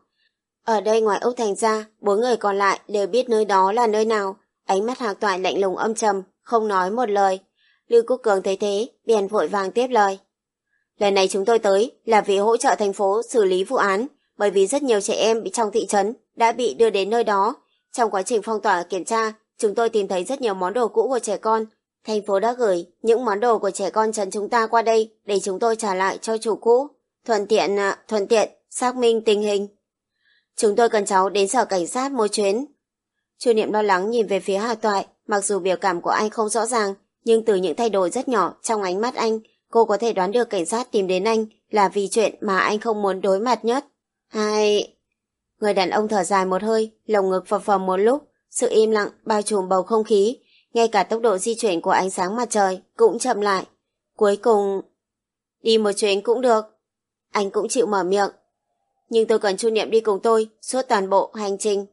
Ở đây ngoài Úc Thành ra, bốn người còn lại đều biết nơi đó là nơi nào. Ánh mắt hạc toại lạnh lùng âm trầm, không nói một lời. Lưu Quốc Cường thấy thế, bèn vội vàng tiếp lời. Lần này chúng tôi tới là vì hỗ trợ thành phố xử lý vụ án, bởi vì rất nhiều trẻ em bị trong thị trấn đã bị đưa đến nơi đó. Trong quá trình phong tỏa kiểm tra, chúng tôi tìm thấy rất nhiều món đồ cũ của trẻ con. Thành phố đã gửi những món đồ của trẻ con trấn chúng ta qua đây để chúng tôi trả lại cho chủ cũ. Thuận tiện, à, thuận tiện, xác minh tình hình. Chúng tôi cần cháu đến sở cảnh sát một chuyến. Chu Niệm lo lắng nhìn về phía Hà Toại, mặc dù biểu cảm của anh không rõ ràng, nhưng từ những thay đổi rất nhỏ trong ánh mắt anh, cô có thể đoán được cảnh sát tìm đến anh là vì chuyện mà anh không muốn đối mặt nhất. Hai... Người đàn ông thở dài một hơi, lồng ngực phập phồng một lúc, sự im lặng bao trùm bầu không khí, ngay cả tốc độ di chuyển của ánh sáng mặt trời cũng chậm lại. Cuối cùng... Đi một chuyến cũng được. Anh cũng chịu mở miệng. Nhưng tôi cần chu niệm đi cùng tôi suốt toàn bộ hành trình.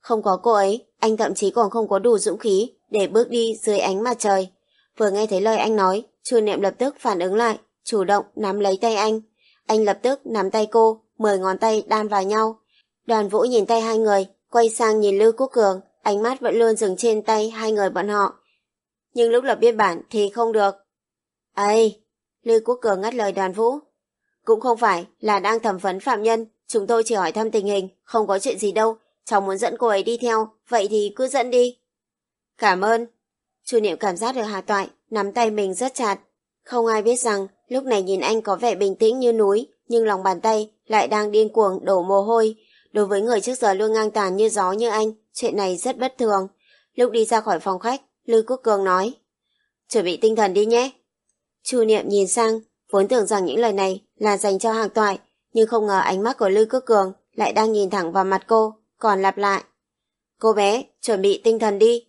Không có cô ấy, anh thậm chí còn không có đủ dũng khí để bước đi dưới ánh mặt trời. Vừa nghe thấy lời anh nói, Chu Niệm lập tức phản ứng lại, chủ động nắm lấy tay anh. Anh lập tức nắm tay cô, mười ngón tay đan vào nhau. Đoàn Vũ nhìn tay hai người, quay sang nhìn Lưu Quốc Cường, ánh mắt vẫn luôn dừng trên tay hai người bọn họ. Nhưng lúc lập biên bản thì không được. Ây, Lưu Quốc Cường ngắt lời đoàn Vũ. Cũng không phải là đang thẩm vấn phạm nhân, chúng tôi chỉ hỏi thăm tình hình, không có chuyện gì đâu. Cháu muốn dẫn cô ấy đi theo, vậy thì cứ dẫn đi. Cảm ơn. Chu Niệm cảm giác được Hà Toại, nắm tay mình rất chặt. Không ai biết rằng, lúc này nhìn anh có vẻ bình tĩnh như núi, nhưng lòng bàn tay lại đang điên cuồng đổ mồ hôi. Đối với người trước giờ luôn ngang tàn như gió như anh, chuyện này rất bất thường. Lúc đi ra khỏi phòng khách, Lưu Quốc Cường nói. Chuẩn bị tinh thần đi nhé. Chu Niệm nhìn sang, vốn tưởng rằng những lời này là dành cho hàng toại, nhưng không ngờ ánh mắt của Lư Cước Cường lại đang nhìn thẳng vào mặt cô, còn lặp lại. Cô bé, chuẩn bị tinh thần đi.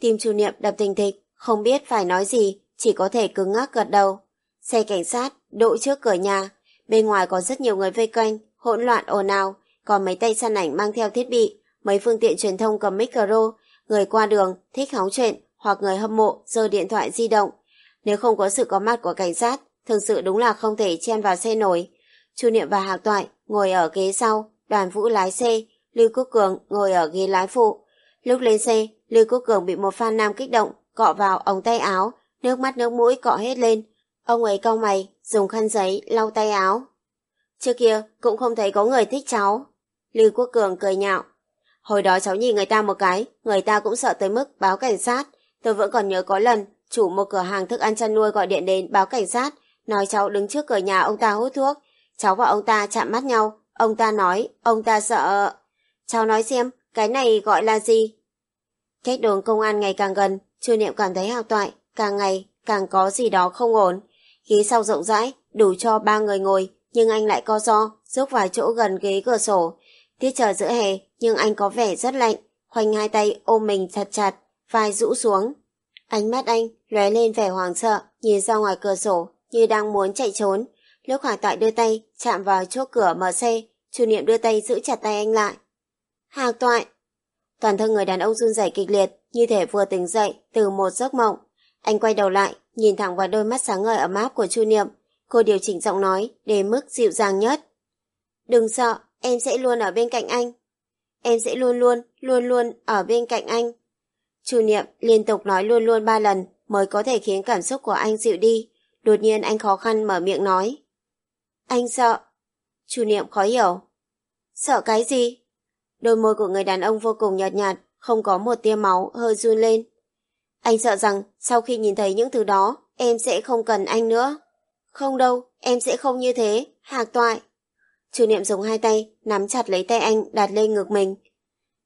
Tim Chu Niệm đập thình thịch, không biết phải nói gì, chỉ có thể cứng ngắc gật đầu. Xe cảnh sát đỗ trước cửa nhà, bên ngoài có rất nhiều người vây quanh, hỗn loạn ồn ào, còn mấy tay săn ảnh mang theo thiết bị, mấy phương tiện truyền thông cầm micro, người qua đường thích hóng chuyện hoặc người hâm mộ giơ điện thoại di động. Nếu không có sự có mặt của cảnh sát, thực sự đúng là không thể chen vào xe nổi. Chu Niệm và Hạc Toại ngồi ở ghế sau, đoàn vũ lái xe, Lưu Quốc Cường ngồi ở ghế lái phụ. Lúc lên xe, Lưu Quốc Cường bị một fan nam kích động, cọ vào ống tay áo, nước mắt nước mũi cọ hết lên. Ông ấy cau mày, dùng khăn giấy lau tay áo. Trước kia cũng không thấy có người thích cháu. Lưu Quốc Cường cười nhạo. Hồi đó cháu nhìn người ta một cái, người ta cũng sợ tới mức báo cảnh sát. Tôi vẫn còn nhớ có lần, chủ một cửa hàng thức ăn chăn nuôi gọi điện đến báo cảnh sát, nói cháu đứng trước cửa nhà ông ta hút thuốc. Cháu và ông ta chạm mắt nhau, ông ta nói, ông ta sợ... Cháu nói xem, cái này gọi là gì? Cách đồn công an ngày càng gần, Chu Niệm cảm thấy hào toại, càng ngày càng có gì đó không ổn. Ghế sau rộng rãi, đủ cho ba người ngồi, nhưng anh lại co do, rúc vào chỗ gần ghế cửa sổ. Tiết trời giữa hè, nhưng anh có vẻ rất lạnh, khoanh hai tay ôm mình chặt chặt, vai rũ xuống. Ánh mắt anh lóe lên vẻ hoảng sợ, nhìn ra ngoài cửa sổ như đang muốn chạy trốn. Lúc Hà Toại đưa tay chạm vào chốt cửa mở xe, Chu Niệm đưa tay giữ chặt tay anh lại. Hà Toại! Toàn thân người đàn ông run rẩy kịch liệt, như thể vừa tỉnh dậy từ một giấc mộng. Anh quay đầu lại, nhìn thẳng vào đôi mắt sáng ngời ấm áp của Chu Niệm. Cô điều chỉnh giọng nói đến mức dịu dàng nhất. Đừng sợ, em sẽ luôn ở bên cạnh anh. Em sẽ luôn luôn, luôn luôn ở bên cạnh anh. Chu Niệm liên tục nói luôn luôn ba lần mới có thể khiến cảm xúc của anh dịu đi. Đột nhiên anh khó khăn mở miệng nói. Anh sợ. Chu Niệm khó hiểu. Sợ cái gì? Đôi môi của người đàn ông vô cùng nhợt nhạt, không có một tia máu, hơi run lên. Anh sợ rằng sau khi nhìn thấy những thứ đó, em sẽ không cần anh nữa. Không đâu, em sẽ không như thế, hạc toại. Chu Niệm dùng hai tay, nắm chặt lấy tay anh đặt lên ngực mình.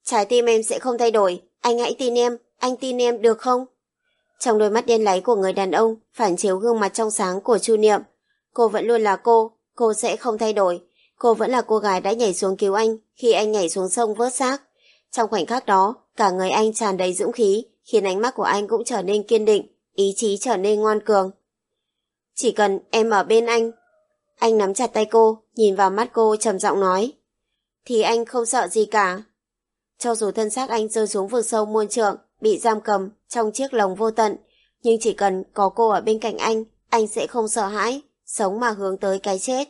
Trái tim em sẽ không thay đổi, anh hãy tin em, anh tin em được không? Trong đôi mắt đen láy của người đàn ông phản chiếu gương mặt trong sáng của Chu Niệm. Cô vẫn luôn là cô, cô sẽ không thay đổi. Cô vẫn là cô gái đã nhảy xuống cứu anh khi anh nhảy xuống sông vớt xác. Trong khoảnh khắc đó, cả người anh tràn đầy dũng khí, khiến ánh mắt của anh cũng trở nên kiên định, ý chí trở nên ngoan cường. Chỉ cần em ở bên anh. Anh nắm chặt tay cô, nhìn vào mắt cô trầm giọng nói. Thì anh không sợ gì cả. Cho dù thân xác anh rơi xuống vực sâu muôn trượng, bị giam cầm trong chiếc lồng vô tận, nhưng chỉ cần có cô ở bên cạnh anh, anh sẽ không sợ hãi, sống mà hướng tới cái chết.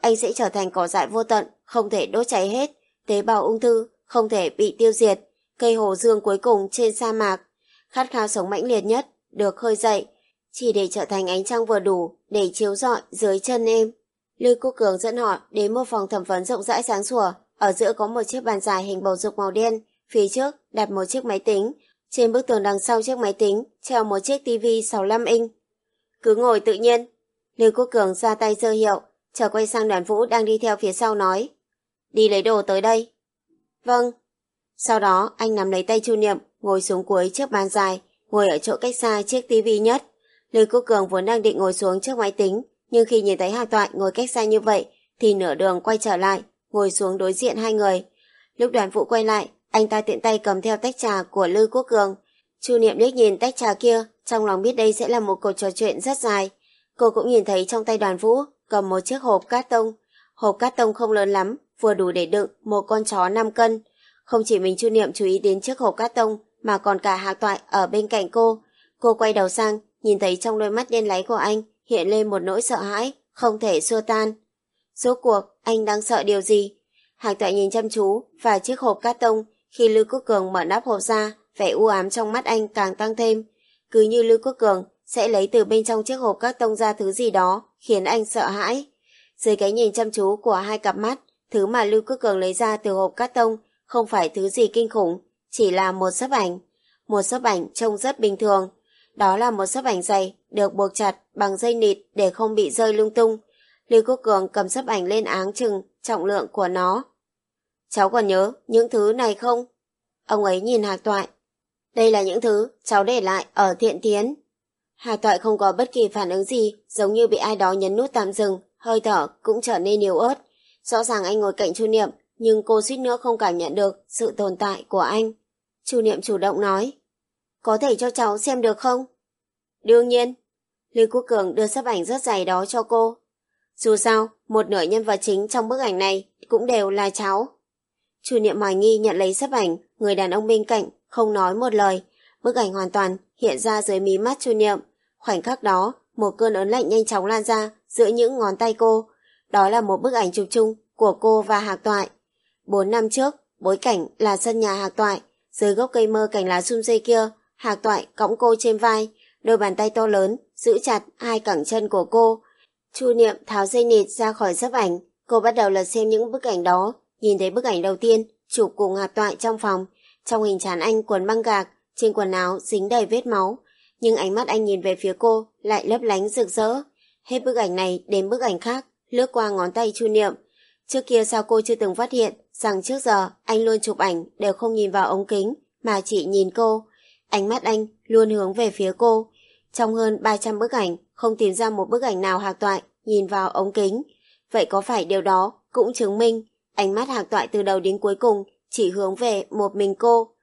Anh sẽ trở thành cỏ dại vô tận, không thể đốt cháy hết, tế bào ung thư không thể bị tiêu diệt, cây hồ dương cuối cùng trên sa mạc. Khát khao sống mãnh liệt nhất, được khơi dậy, chỉ để trở thành ánh trăng vừa đủ để chiếu rọi dưới chân em. Lưu Quốc Cường dẫn họ đến một phòng thẩm vấn rộng rãi sáng sủa, ở giữa có một chiếc bàn dài hình bầu dục màu đen, phía trước đặt một chiếc máy tính, trên bức tường đằng sau chiếc máy tính treo một chiếc tivi 65 inch. Cứ ngồi tự nhiên. Lưu Quốc Cường ra tay sơ hiệu, trở quay sang đoàn vũ đang đi theo phía sau nói. Đi lấy đồ tới đây. Vâng. Sau đó anh nắm lấy tay Chu Niệm, ngồi xuống cuối chiếc bàn dài, ngồi ở chỗ cách xa chiếc tivi nhất. Lưu Quốc Cường vốn đang định ngồi xuống trước máy tính, nhưng khi nhìn thấy Hà Toại ngồi cách xa như vậy, thì nửa đường quay trở lại, ngồi xuống đối diện hai người. Lúc đoàn vũ quay lại, anh ta tiện tay cầm theo tách trà của Lư Quốc Cường. Chu Niệm liếc nhìn tách trà kia, trong lòng biết đây sẽ là một cuộc trò chuyện rất dài. Cô cũng nhìn thấy trong tay đoàn vũ cầm một chiếc hộp cát tông. Hộp cát tông không lớn lắm, vừa đủ để đựng một con chó 5 cân. Không chỉ mình Chu Niệm chú ý đến chiếc hộp cát tông, mà còn cả Hạc Toại ở bên cạnh cô. Cô quay đầu sang, nhìn thấy trong đôi mắt đen láy của anh hiện lên một nỗi sợ hãi, không thể xua tan. Rốt cuộc, anh đang sợ điều gì? Hạc Toại nhìn chăm chú và chiếc hộp cát tông khi Lưu Quốc Cường mở nắp hộp ra, vẻ u ám trong mắt anh càng tăng thêm. Cứ như Lưu Quốc Cường sẽ lấy từ bên trong chiếc hộp các tông ra thứ gì đó, khiến anh sợ hãi. Dưới cái nhìn chăm chú của hai cặp mắt, thứ mà Lưu Quốc Cường lấy ra từ hộp cát tông không phải thứ gì kinh khủng, chỉ là một sấp ảnh. Một sấp ảnh trông rất bình thường. Đó là một sấp ảnh dày, được buộc chặt bằng dây nịt để không bị rơi lung tung. Lưu Quốc Cường cầm sấp ảnh lên áng chừng trọng lượng của nó. Cháu còn nhớ những thứ này không? Ông ấy nhìn Hạc Toại. Đây là những thứ cháu để lại ở thiện tiến. Hạc Toại không có bất kỳ phản ứng gì, giống như bị ai đó nhấn nút tạm dừng, hơi thở cũng trở nên yếu ớt. Rõ ràng anh ngồi cạnh Chu Niệm, nhưng cô suýt nữa không cảm nhận được sự tồn tại của anh. Chu Niệm chủ động nói, có thể cho cháu xem được không? Đương nhiên. Lưu Quốc Cường đưa sắp ảnh rất dày đó cho cô. Dù sao, một nửa nhân vật chính trong bức ảnh này cũng đều là cháu. Chủ niệm hoài nghi nhận lấy sắp ảnh, người đàn ông bên cạnh, không nói một lời. Bức ảnh hoàn toàn hiện ra dưới mí mắt chu niệm. Khoảnh khắc đó, một cơn ớn lạnh nhanh chóng lan ra giữa những ngón tay cô. Đó là một bức ảnh chụp chung của cô và Hạc Toại. Bốn năm trước, bối cảnh là sân nhà Hạc Toại. Dưới gốc cây mơ cành lá sum dây kia, Hạc Toại cõng cô trên vai, đôi bàn tay to lớn giữ chặt hai cẳng chân của cô. Chu Niệm tháo dây nịt ra khỏi sấp ảnh, cô bắt đầu lật xem những bức ảnh đó, nhìn thấy bức ảnh đầu tiên, chụp cùng Hạc Toại trong phòng, trong hình chán anh quần băng gạc, trên quần áo dính đầy vết máu, nhưng ánh mắt anh nhìn về phía cô lại lấp lánh rực rỡ. Hết bức ảnh này đến bức ảnh khác, lướt qua ngón tay Chu Niệm. Trước kia sao cô chưa từng phát hiện rằng trước giờ anh luôn chụp ảnh đều không nhìn vào ống kính mà chỉ nhìn cô. Ánh mắt anh luôn hướng về phía cô. Trong hơn 300 bức ảnh, không tìm ra một bức ảnh nào hạc toại nhìn vào ống kính. Vậy có phải điều đó cũng chứng minh ánh mắt hạc toại từ đầu đến cuối cùng chỉ hướng về một mình cô?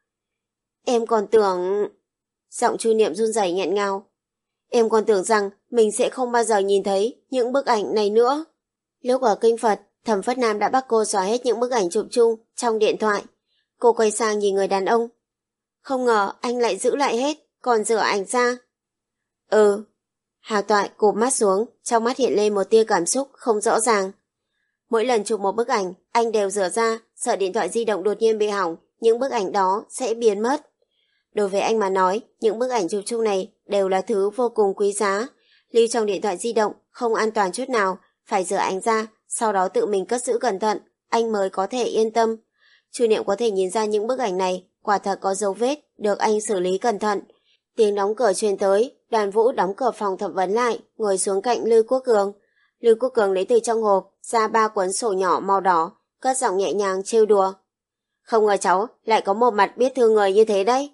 Em còn tưởng... Giọng chu niệm run rẩy nghẹn ngào. Em còn tưởng rằng mình sẽ không bao giờ nhìn thấy những bức ảnh này nữa. Lúc ở kinh Phật, Thẩm Phất Nam đã bắt cô xóa hết những bức ảnh chụp chung trong điện thoại. Cô quay sang nhìn người đàn ông. Không ngờ anh lại giữ lại hết, còn rửa ảnh ra. Ừ. Hà Toại cụp mắt xuống, trong mắt hiện lên một tia cảm xúc không rõ ràng. Mỗi lần chụp một bức ảnh, anh đều rửa ra, sợ điện thoại di động đột nhiên bị hỏng, những bức ảnh đó sẽ biến mất. Đối với anh mà nói, những bức ảnh chụp chung này đều là thứ vô cùng quý giá. Lưu trong điện thoại di động không an toàn chút nào, phải rửa ảnh ra, sau đó tự mình cất giữ cẩn thận, anh mới có thể yên tâm. Chu Niệm có thể nhìn ra những bức ảnh này, quả thật có dấu vết, được anh xử lý cẩn thận. Tiếng đóng cửa truyền tới, đoàn vũ đóng cửa phòng thẩm vấn lại, ngồi xuống cạnh Lưu Quốc Cường. Lưu Quốc Cường lấy từ trong hộp ra ba cuốn sổ nhỏ màu đỏ, cất giọng nhẹ nhàng trêu đùa. Không ngờ cháu lại có một mặt biết thương người như thế đấy.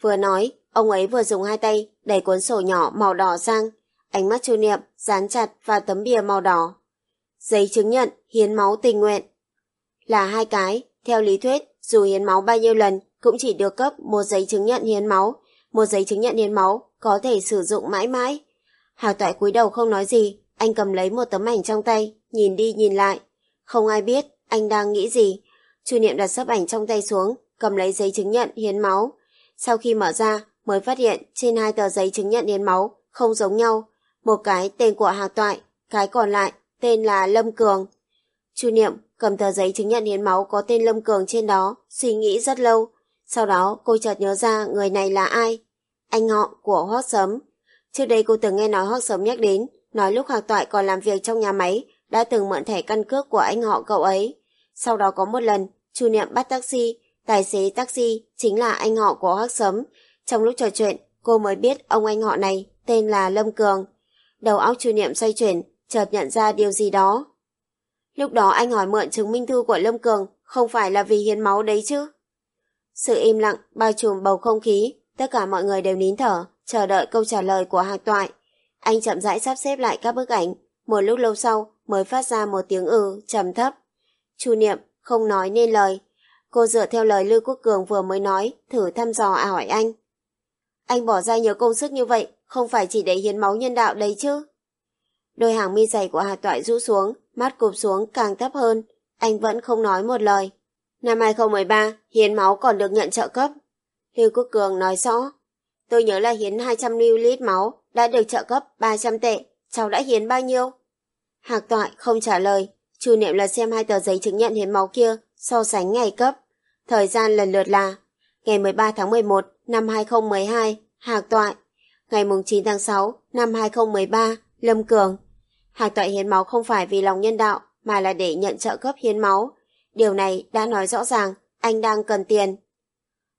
Vừa nói, ông ấy vừa dùng hai tay đẩy cuốn sổ nhỏ màu đỏ sang, ánh mắt chu niệm dán chặt vào tấm bìa màu đỏ. Giấy chứng nhận hiến máu tình nguyện. Là hai cái, theo lý thuyết, dù hiến máu bao nhiêu lần cũng chỉ được cấp một giấy chứng nhận hiến máu. Một giấy chứng nhận hiến máu có thể sử dụng mãi mãi. Hào toại cúi đầu không nói gì, anh cầm lấy một tấm ảnh trong tay, nhìn đi nhìn lại. Không ai biết anh đang nghĩ gì. Chu Niệm đặt sấp ảnh trong tay xuống, cầm lấy giấy chứng nhận hiến máu. Sau khi mở ra, mới phát hiện trên hai tờ giấy chứng nhận hiến máu không giống nhau. Một cái tên của Hạc Toại, cái còn lại tên là Lâm Cường. Chu Niệm cầm tờ giấy chứng nhận hiến máu có tên Lâm Cường trên đó, suy nghĩ rất lâu. Sau đó cô chợt nhớ ra người này là ai. Anh họ của Hoác Sấm. Trước đây cô từng nghe nói Hoác Sấm nhắc đến, nói lúc Hạc Toại còn làm việc trong nhà máy, đã từng mượn thẻ căn cước của anh họ cậu ấy. Sau đó có một lần, Chu Niệm bắt taxi, tài xế taxi chính là anh họ của hắc Sấm. Trong lúc trò chuyện, cô mới biết ông anh họ này tên là Lâm Cường. Đầu óc Chu Niệm xoay chuyển, chợt nhận ra điều gì đó. Lúc đó anh hỏi mượn chứng minh thư của Lâm Cường, không phải là vì hiến máu đấy chứ? Sự im lặng bao trùm bầu không khí, tất cả mọi người đều nín thở, chờ đợi câu trả lời của Hạc Toại. Anh chậm rãi sắp xếp lại các bức ảnh, một lúc lâu sau mới phát ra một tiếng ừ trầm thấp. Chu Niệm không nói nên lời. Cô dựa theo lời Lưu Quốc Cường vừa mới nói, thử thăm dò à hỏi anh. Anh bỏ ra nhiều công sức như vậy, không phải chỉ để hiến máu nhân đạo đấy chứ? Đôi hàng mi dày của Hà Toại rũ xuống, mắt cụp xuống càng thấp hơn. Anh vẫn không nói một lời. Năm 2013, hiến máu còn được nhận trợ cấp. Lưu Quốc Cường nói rõ. Tôi nhớ là hiến 200ml máu, đã được trợ cấp 300 tệ. Cháu đã hiến bao nhiêu? Hạc Toại không trả lời. Chu Niệm là xem hai tờ giấy chứng nhận hiến máu kia so sánh ngày cấp. Thời gian lần lượt là ngày 13 tháng 11 năm 2012, Hạc Toại. Ngày 9 tháng 6 năm 2013, Lâm Cường. Hạc Toại hiến máu không phải vì lòng nhân đạo, mà là để nhận trợ cấp hiến máu. Điều này đã nói rõ ràng, anh đang cần tiền.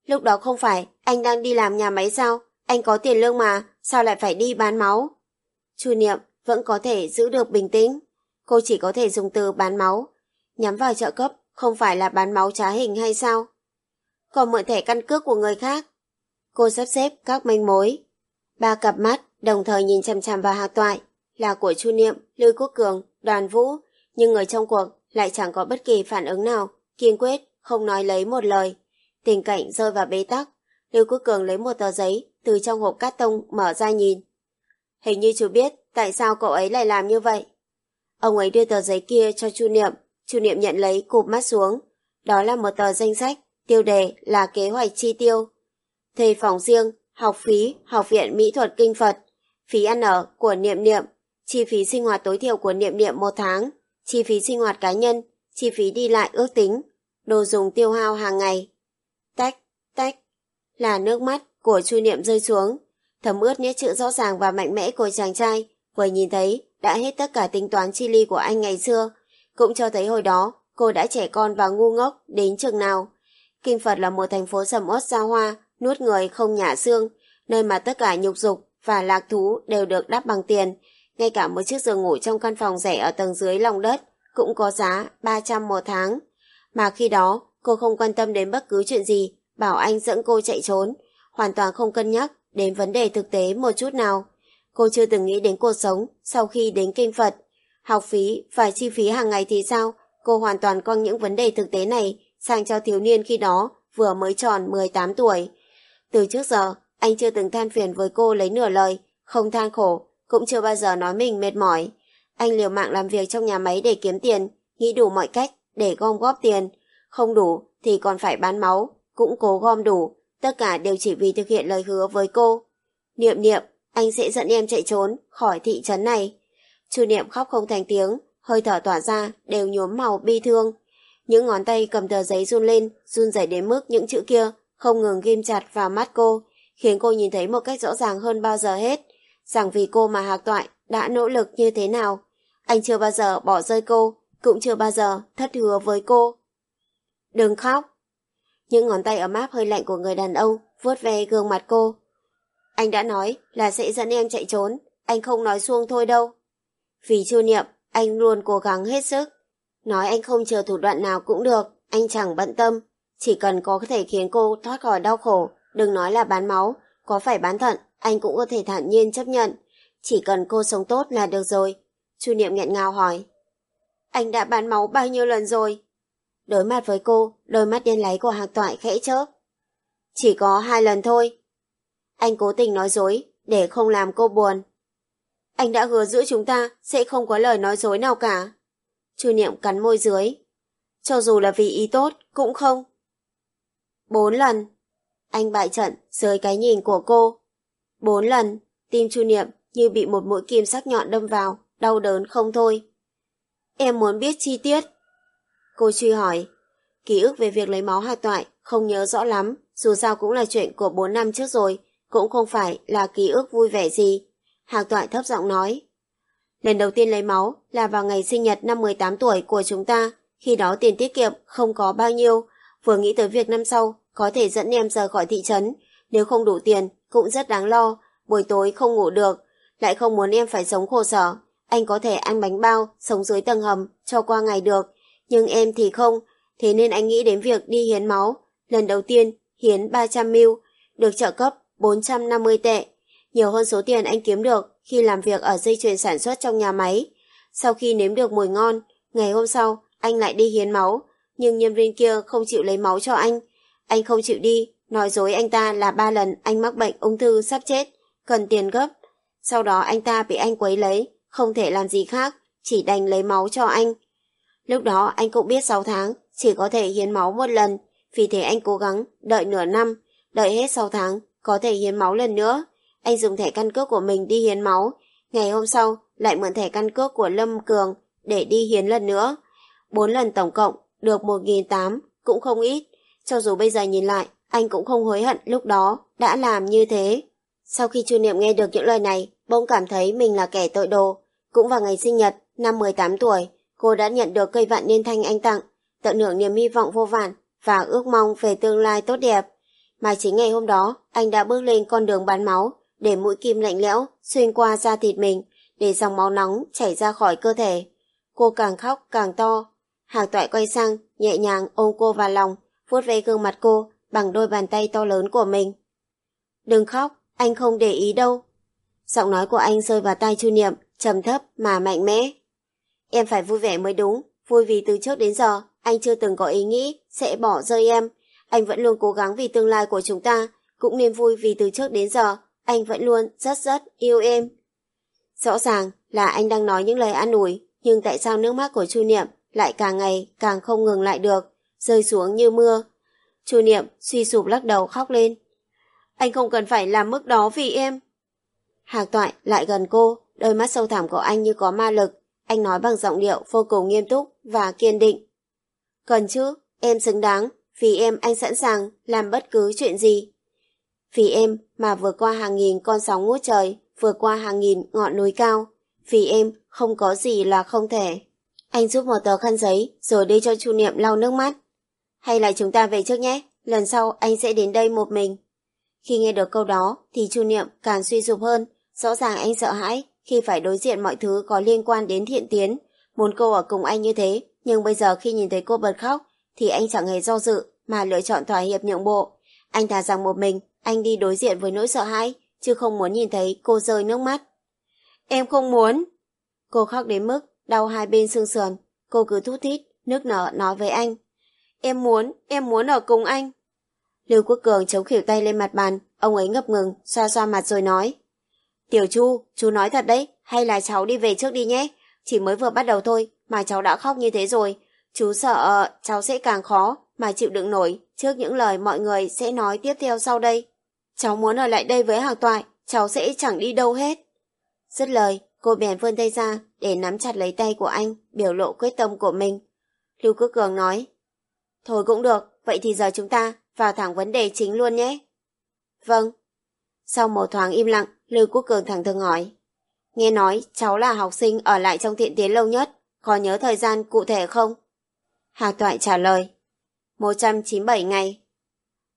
Lúc đó không phải, anh đang đi làm nhà máy sao? Anh có tiền lương mà, sao lại phải đi bán máu? Chu Niệm vẫn có thể giữ được bình tĩnh. Cô chỉ có thể dùng từ bán máu. Nhắm vào trợ cấp không phải là bán máu trá hình hay sao? Còn mượn thẻ căn cước của người khác. Cô sắp xếp các manh mối. Ba cặp mắt đồng thời nhìn chằm chằm vào hạc toại là của Chu Niệm, Lưu Quốc Cường, Đoàn Vũ, nhưng người trong cuộc lại chẳng có bất kỳ phản ứng nào, kiên quyết, không nói lấy một lời. Tình cảnh rơi vào bế tắc, Lưu Quốc Cường lấy một tờ giấy từ trong hộp cát tông mở ra nhìn. Hình như chú biết tại sao cậu ấy lại làm như vậy. Ông ấy đưa tờ giấy kia cho Chu Niệm, Chu Niệm nhận lấy cụp mắt xuống. Đó là một tờ danh sách, tiêu đề là kế hoạch chi tiêu. Thuê phòng riêng, học phí, học viện mỹ thuật kinh Phật, phí ăn ở của Niệm Niệm, chi phí sinh hoạt tối thiểu của Niệm Niệm một tháng, chi phí sinh hoạt cá nhân, chi phí đi lại ước tính, đồ dùng tiêu hao hàng ngày. Là nước mắt của Chu Niệm rơi xuống, thấm ướt nghĩa chữ rõ ràng và mạnh mẽ của chàng trai, vừa nhìn thấy đã hết tất cả tính toán chi ly của anh ngày xưa, cũng cho thấy hồi đó cô đã trẻ con và ngu ngốc đến chừng nào. Kinh Phật là một thành phố sầm uất xa hoa, nuốt người không nhả xương, nơi mà tất cả nhục dục và lạc thú đều được đắp bằng tiền, ngay cả một chiếc giường ngủ trong căn phòng rẻ ở tầng dưới lòng đất cũng có giá 300 một tháng. Mà khi đó, cô không quan tâm đến bất cứ chuyện gì, bảo anh dẫn cô chạy trốn, hoàn toàn không cân nhắc đến vấn đề thực tế một chút nào. Cô chưa từng nghĩ đến cuộc sống sau khi đến kinh Phật. Học phí và chi phí hàng ngày thì sao? Cô hoàn toàn coi những vấn đề thực tế này sang cho thiếu niên khi đó vừa mới tròn 18 tuổi. Từ trước giờ, anh chưa từng than phiền với cô lấy nửa lời, không than khổ, cũng chưa bao giờ nói mình mệt mỏi. Anh liều mạng làm việc trong nhà máy để kiếm tiền, nghĩ đủ mọi cách để gom góp tiền. Không đủ thì còn phải bán máu, cũng cố gom đủ, tất cả đều chỉ vì thực hiện lời hứa với cô. Niệm niệm, anh sẽ dẫn em chạy trốn khỏi thị trấn này. Chu Niệm khóc không thành tiếng, hơi thở tỏa ra đều nhuốm màu bi thương. Những ngón tay cầm tờ giấy run lên, run rẩy đến mức những chữ kia không ngừng ghim chặt vào mắt cô, khiến cô nhìn thấy một cách rõ ràng hơn bao giờ hết, rằng vì cô mà Hạc Toại đã nỗ lực như thế nào. Anh chưa bao giờ bỏ rơi cô, cũng chưa bao giờ thất hứa với cô. Đừng khóc. Những ngón tay ấm áp hơi lạnh của người đàn ông vuốt ve gương mặt cô. Anh đã nói là sẽ dẫn em chạy trốn, anh không nói xuông thôi đâu. Vì chu niệm, anh luôn cố gắng hết sức. Nói anh không chờ thủ đoạn nào cũng được, anh chẳng bận tâm. Chỉ cần có thể khiến cô thoát khỏi đau khổ, đừng nói là bán máu, có phải bán thận, anh cũng có thể thản nhiên chấp nhận. Chỉ cần cô sống tốt là được rồi. Chu Niệm nghẹn ngào hỏi. Anh đã bán máu bao nhiêu lần rồi? Đối mặt với cô, đôi mắt đen láy của Hạc Toại khẽ chớp. Chỉ có hai lần thôi. Anh cố tình nói dối, để không làm cô buồn. Anh đã hứa giữa chúng ta sẽ không có lời nói dối nào cả. Chu Niệm cắn môi dưới. Cho dù là vì ý tốt, cũng không. Bốn lần. Anh bại trận dưới cái nhìn của cô. Bốn lần, tim Chu Niệm như bị một mũi kim sắc nhọn đâm vào, đau đớn không thôi. Em muốn biết chi tiết. Cô truy hỏi. Ký ức về việc lấy máu hạt toại không nhớ rõ lắm, dù sao cũng là chuyện của bốn năm trước rồi, cũng không phải là ký ức vui vẻ gì. Hạc toại thấp giọng nói. Lần đầu tiên lấy máu là vào ngày sinh nhật năm 18 tuổi của chúng ta, khi đó tiền tiết kiệm không có bao nhiêu, vừa nghĩ tới việc năm sau có thể dẫn em rời khỏi thị trấn, nếu không đủ tiền cũng rất đáng lo, buổi tối không ngủ được, lại không muốn em phải sống khổ sở. Anh có thể ăn bánh bao, sống dưới tầng hầm, cho qua ngày được, nhưng em thì không, thế nên anh nghĩ đến việc đi hiến máu. Lần đầu tiên, hiến 300 ml, được trợ cấp 450 tệ, nhiều hơn số tiền anh kiếm được khi làm việc ở dây chuyền sản xuất trong nhà máy. Sau khi nếm được mùi ngon, ngày hôm sau, anh lại đi hiến máu, nhưng nhân viên kia không chịu lấy máu cho anh. Anh không chịu đi, nói dối anh ta là ba lần anh mắc bệnh ung thư sắp chết, cần tiền gấp. Sau đó anh ta bị anh quấy lấy, không thể làm gì khác, chỉ đành lấy máu cho anh. Lúc đó anh cũng biết 6 tháng, chỉ có thể hiến máu một lần, vì thế anh cố gắng đợi nửa năm, đợi hết 6 tháng, có thể hiến máu lần nữa. Anh dùng thẻ căn cước của mình đi hiến máu. Ngày hôm sau, lại mượn thẻ căn cước của Lâm Cường để đi hiến lần nữa. Bốn lần tổng cộng, được 1.800, cũng không ít. Cho dù bây giờ nhìn lại, anh cũng không hối hận lúc đó đã làm như thế. Sau khi Chu Niệm nghe được những lời này, bỗng cảm thấy mình là kẻ tội đồ. Cũng vào ngày sinh nhật, năm 18 tuổi, cô đã nhận được cây vạn niên thanh anh tặng, tận hưởng niềm hy vọng vô vàn và ước mong về tương lai tốt đẹp. Mà chính ngày hôm đó, anh đã bước lên con đường bán máu, để mũi kim lạnh lẽo xuyên qua da thịt mình, để dòng máu nóng chảy ra khỏi cơ thể. Cô càng khóc càng to. Hạc toại quay sang, nhẹ nhàng ôm cô vào lòng, vuốt ve gương mặt cô bằng đôi bàn tay to lớn của mình. Đừng khóc, anh không để ý đâu. Giọng nói của anh rơi vào tai Chu Niệm, trầm thấp mà mạnh mẽ. Em phải vui vẻ mới đúng, vui vì từ trước đến giờ anh chưa từng có ý nghĩ sẽ bỏ rơi em. Anh vẫn luôn cố gắng vì tương lai của chúng ta, cũng nên vui vì từ trước đến giờ anh vẫn luôn rất rất yêu em. Rõ ràng là anh đang nói những lời an ủi, nhưng tại sao nước mắt của Chu Niệm lại càng ngày càng không ngừng lại được, rơi xuống như mưa. Chu Niệm suy sụp lắc đầu khóc lên. Anh không cần phải làm mức đó vì em. Hạc Toại lại gần cô, đôi mắt sâu thẳm của anh như có ma lực. Anh nói bằng giọng điệu vô cùng nghiêm túc và kiên định. Cần chứ, em xứng đáng, vì em anh sẵn sàng làm bất cứ chuyện gì. Vì em mà vượt qua hàng nghìn con sóng ngút trời, vượt qua hàng nghìn ngọn núi cao. Vì em không có gì là không thể. Anh giúp một tờ khăn giấy rồi đi cho Chu Niệm lau nước mắt. Hay là chúng ta về trước nhé, lần sau anh sẽ đến đây một mình. Khi nghe được câu đó thì Chu Niệm càng suy sụp hơn, rõ ràng anh sợ hãi khi phải đối diện mọi thứ có liên quan đến thiện tiến, muốn cô ở cùng anh như thế, nhưng bây giờ khi nhìn thấy cô bật khóc thì anh chẳng hề do dự mà lựa chọn thỏa hiệp nhượng bộ. Anh thà rằng một mình anh đi đối diện với nỗi sợ hãi, chứ không muốn nhìn thấy cô rơi nước mắt. Em không muốn. Cô khóc đến mức đau hai bên xương sườn. Cô cứ thút thít, nước nở nói với anh. Em muốn, em muốn ở cùng anh. Lưu Quốc Cường chống khỉu tay lên mặt bàn, ông ấy ngập ngừng, xoa xoa mặt rồi nói. Tiểu Chu, chú nói thật đấy, hay là cháu đi về trước đi nhé. Chỉ mới vừa bắt đầu thôi, mà cháu đã khóc như thế rồi. Chú sợ ờ, cháu sẽ càng khó, mà chịu đựng nổi trước những lời mọi người sẽ nói tiếp theo sau đây. Cháu muốn ở lại đây với Hạc Toại, cháu sẽ chẳng đi đâu hết. Dứt lời, cô bèn vươn tay ra để nắm chặt lấy tay của anh, biểu lộ quyết tâm của mình. Lưu Quốc Cường nói, Thôi cũng được, vậy thì giờ chúng ta vào thẳng vấn đề chính luôn nhé. Vâng. Sau một thoáng im lặng, Lưu Quốc Cường thẳng thừng hỏi. Nghe nói cháu là học sinh ở lại trong thiện tiến lâu nhất, có nhớ thời gian cụ thể không? Hà Toại trả lời. 197 ngày.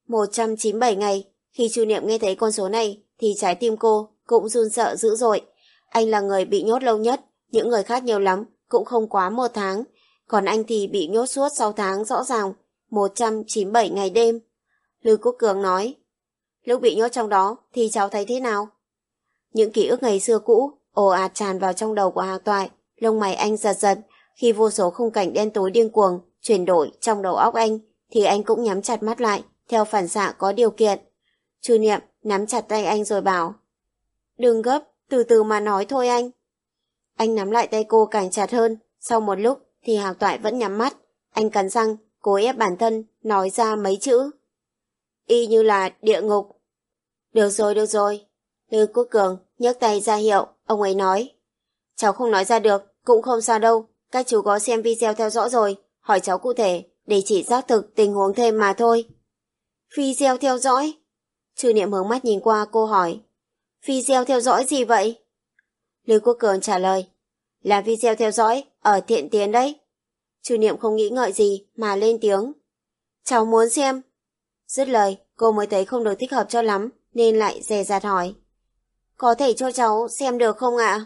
197 ngày, khi Chu Niệm nghe thấy con số này thì trái tim cô cũng run sợ dữ dội. Anh là người bị nhốt lâu nhất, những người khác nhiều lắm, cũng không quá một tháng. Còn anh thì bị nhốt suốt 6 tháng rõ ràng, 197 ngày đêm. Lưu Quốc Cường nói, lúc bị nhốt trong đó thì cháu thấy thế nào? Những ký ức ngày xưa cũ ồ ạt tràn vào trong đầu của Hạc Toại, lông mày anh giật giật, khi vô số khung cảnh đen tối điên cuồng chuyển đổi trong đầu óc anh, thì anh cũng nhắm chặt mắt lại, theo phản xạ có điều kiện. Chu Niệm nắm chặt tay anh rồi bảo Đừng gấp, từ từ mà nói thôi anh. Anh nắm lại tay cô càng chặt hơn, sau một lúc thì Hạc Toại vẫn nhắm mắt. Anh cắn răng, cố ép bản thân, nói ra mấy chữ. Y như là địa ngục. Được rồi, được rồi. Lư Quốc Cường nhấc tay ra hiệu, ông ấy nói. Cháu không nói ra được, cũng không sao đâu. Các chú có xem video theo dõi rồi, hỏi cháu cụ thể, để chỉ xác thực tình huống thêm mà thôi. Video theo dõi? Chư niệm hướng mắt nhìn qua cô hỏi. Video theo dõi gì vậy? Lưu Quốc Cường trả lời. Là video theo dõi, ở thiện tiến đấy. Chư niệm không nghĩ ngợi gì mà lên tiếng. Cháu muốn xem. Dứt lời, cô mới thấy không được thích hợp cho lắm, nên lại dè dặt hỏi. Có thể cho cháu xem được không ạ?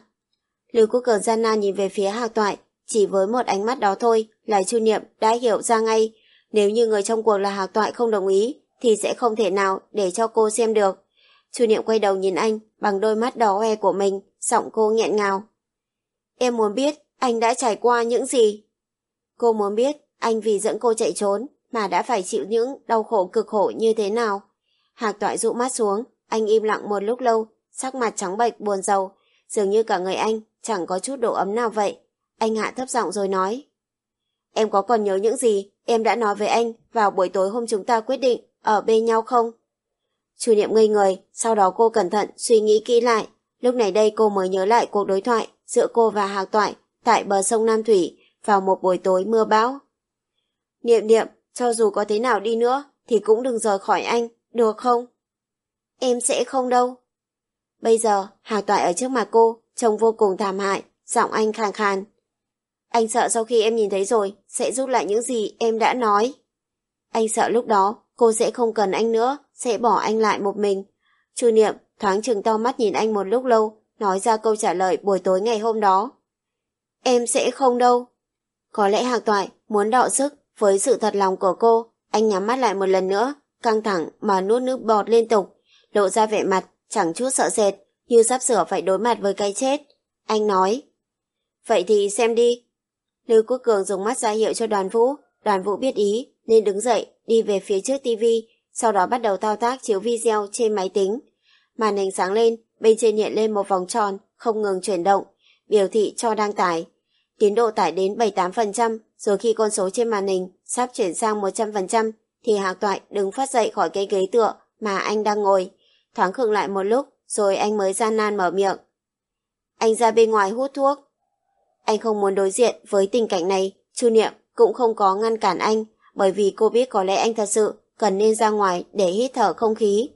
Lưu Quốc Cường gian nan nhìn về phía Hạc Toại, chỉ với một ánh mắt đó thôi là Chu Niệm đã hiểu ra ngay. Nếu như người trong cuộc là Hạc Toại không đồng ý, thì sẽ không thể nào để cho cô xem được. Chu Niệm quay đầu nhìn anh bằng đôi mắt đỏ hoe của mình, giọng cô nghẹn ngào. Em muốn biết anh đã trải qua những gì? Cô muốn biết anh vì dẫn cô chạy trốn mà đã phải chịu những đau khổ cực khổ như thế nào. Hạc toại dụ mắt xuống, anh im lặng một lúc lâu, sắc mặt trắng bệch buồn rầu, dường như cả người anh chẳng có chút độ ấm nào vậy. Anh hạ thấp giọng rồi nói. Em có còn nhớ những gì em đã nói với anh vào buổi tối hôm chúng ta quyết định ở bên nhau không? Chủ niệm ngây người, sau đó cô cẩn thận suy nghĩ kỹ lại. Lúc này đây cô mới nhớ lại cuộc đối thoại giữa cô và Hạc Toại tại bờ sông Nam Thủy vào một buổi tối mưa bão. Niệm niệm, cho dù có thế nào đi nữa thì cũng đừng rời khỏi anh, được không? Em sẽ không đâu. Bây giờ, Hạc Toại ở trước mặt cô, trông vô cùng thảm hại, giọng anh khàn khàn. Anh sợ sau khi em nhìn thấy rồi, sẽ rút lại những gì em đã nói. Anh sợ lúc đó, cô sẽ không cần anh nữa, sẽ bỏ anh lại một mình. Chu Niệm thoáng chừng to mắt nhìn anh một lúc lâu, nói ra câu trả lời buổi tối ngày hôm đó. Em sẽ không đâu. Có lẽ Hạc Toại muốn đọ sức với sự thật lòng của cô, anh nhắm mắt lại một lần nữa, căng thẳng mà nuốt nước bọt liên tục, lộ ra vẻ mặt chẳng chút sợ sệt, như sắp sửa phải đối mặt với cái chết. Anh nói, vậy thì xem đi. Lưu Quốc Cường dùng mắt ra hiệu cho đoàn vũ, đoàn vũ biết ý, nên đứng dậy, đi về phía trước tivi, sau đó bắt đầu thao tác chiếu video trên máy tính. Màn hình sáng lên, bên trên hiện lên một vòng tròn, không ngừng chuyển động, biểu thị cho đăng tải. Tiến độ tải đến 78%, rồi khi con số trên màn hình sắp chuyển sang 100%, thì Hạc Toại đứng phát dậy khỏi cái ghế tựa mà anh đang ngồi. Thoáng khựng lại một lúc, rồi anh mới gian nan mở miệng. Anh ra bên ngoài hút thuốc. Anh không muốn đối diện với tình cảnh này, Chu Niệm cũng không có ngăn cản anh, bởi vì cô biết có lẽ anh thật sự cần nên ra ngoài để hít thở không khí.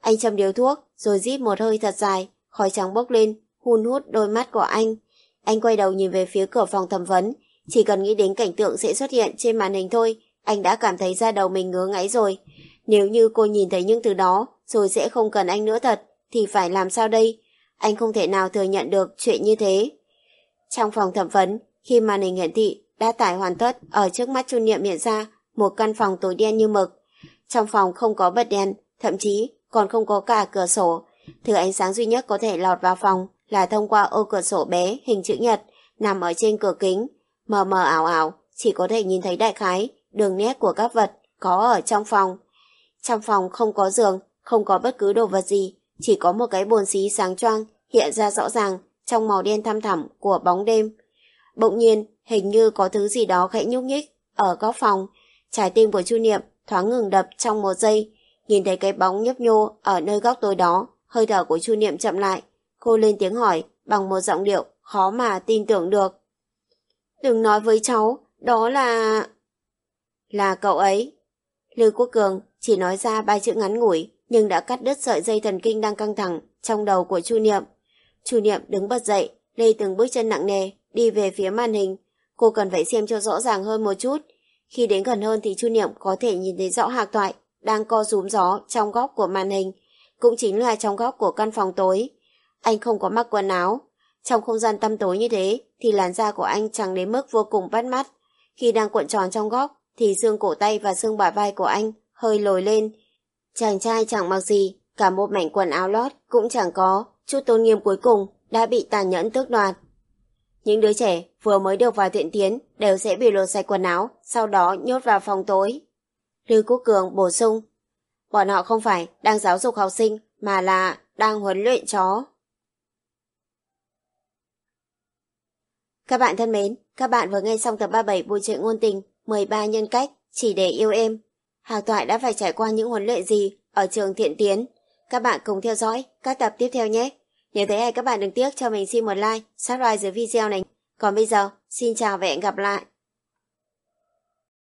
Anh châm điếu thuốc, rồi rít một hơi thật dài, khói trắng bốc lên, hun hút đôi mắt của anh. Anh quay đầu nhìn về phía cửa phòng thẩm vấn, chỉ cần nghĩ đến cảnh tượng sẽ xuất hiện trên màn hình thôi, anh đã cảm thấy da đầu mình ngứa ngáy rồi. Nếu như cô nhìn thấy những thứ đó, rồi sẽ không cần anh nữa thật, thì phải làm sao đây? Anh không thể nào thừa nhận được chuyện như thế. Trong phòng thẩm vấn, khi màn hình hiển thị đã tải hoàn tất ở trước mắt Chu Niệm hiện ra một căn phòng tối đen như mực. Trong phòng không có bật đèn, thậm chí còn không có cả cửa sổ. Thứ ánh sáng duy nhất có thể lọt vào phòng là thông qua ô cửa sổ bé hình chữ nhật nằm ở trên cửa kính. Mờ mờ ảo ảo, chỉ có thể nhìn thấy đại khái, đường nét của các vật có ở trong phòng. Trong phòng không có giường, không có bất cứ đồ vật gì, chỉ có một cái bồn xí sáng choang hiện ra rõ ràng trong màu đen thăm thẳm của bóng đêm. Bỗng nhiên, hình như có thứ gì đó khẽ nhúc nhích ở góc phòng. Trái tim của Chu Niệm thoáng ngừng đập trong một giây, nhìn thấy cái bóng nhấp nhô ở nơi góc tối đó, hơi thở của Chu Niệm chậm lại. Cô lên tiếng hỏi bằng một giọng điệu khó mà tin tưởng được. Đừng nói với cháu, đó là... Là cậu ấy. Lưu Quốc Cường chỉ nói ra ba chữ ngắn ngủi, nhưng đã cắt đứt sợi dây thần kinh đang căng thẳng trong đầu của Chu Niệm. Chu Niệm đứng bật dậy, lê từng bước chân nặng nề, đi về phía màn hình. Cô cần phải xem cho rõ ràng hơn một chút. Khi đến gần hơn thì Chu Niệm có thể nhìn thấy rõ Hạc Toại đang co rúm gió trong góc của màn hình, cũng chính là trong góc của căn phòng tối. Anh không có mặc quần áo. Trong không gian tăm tối như thế thì làn da của anh chẳng đến mức vô cùng bắt mắt. Khi đang cuộn tròn trong góc thì xương cổ tay và xương bả vai của anh hơi lồi lên. Chàng trai chẳng mặc gì, cả một mảnh quần áo lót cũng chẳng có, chút tôn nghiêm cuối cùng đã bị tàn nhẫn tước đoạt. Những đứa trẻ vừa mới được vào thiện tiến đều sẽ bị lột sạch quần áo, sau đó nhốt vào phòng tối. Lưu Quốc Cường bổ sung, bọn họ không phải đang giáo dục học sinh mà là đang huấn luyện chó. Các bạn thân mến, các bạn vừa nghe xong tập 37 bộ truyện ngôn tình 13 nhân cách chỉ để yêu em. Hạc Toại đã phải trải qua những huấn luyện gì ở trường thiện tiến. Các bạn cùng theo dõi các tập tiếp theo nhé. Nếu thấy hay các bạn đừng tiếc cho mình xin một like, subscribe dưới video này. Còn bây giờ, xin chào và hẹn gặp lại.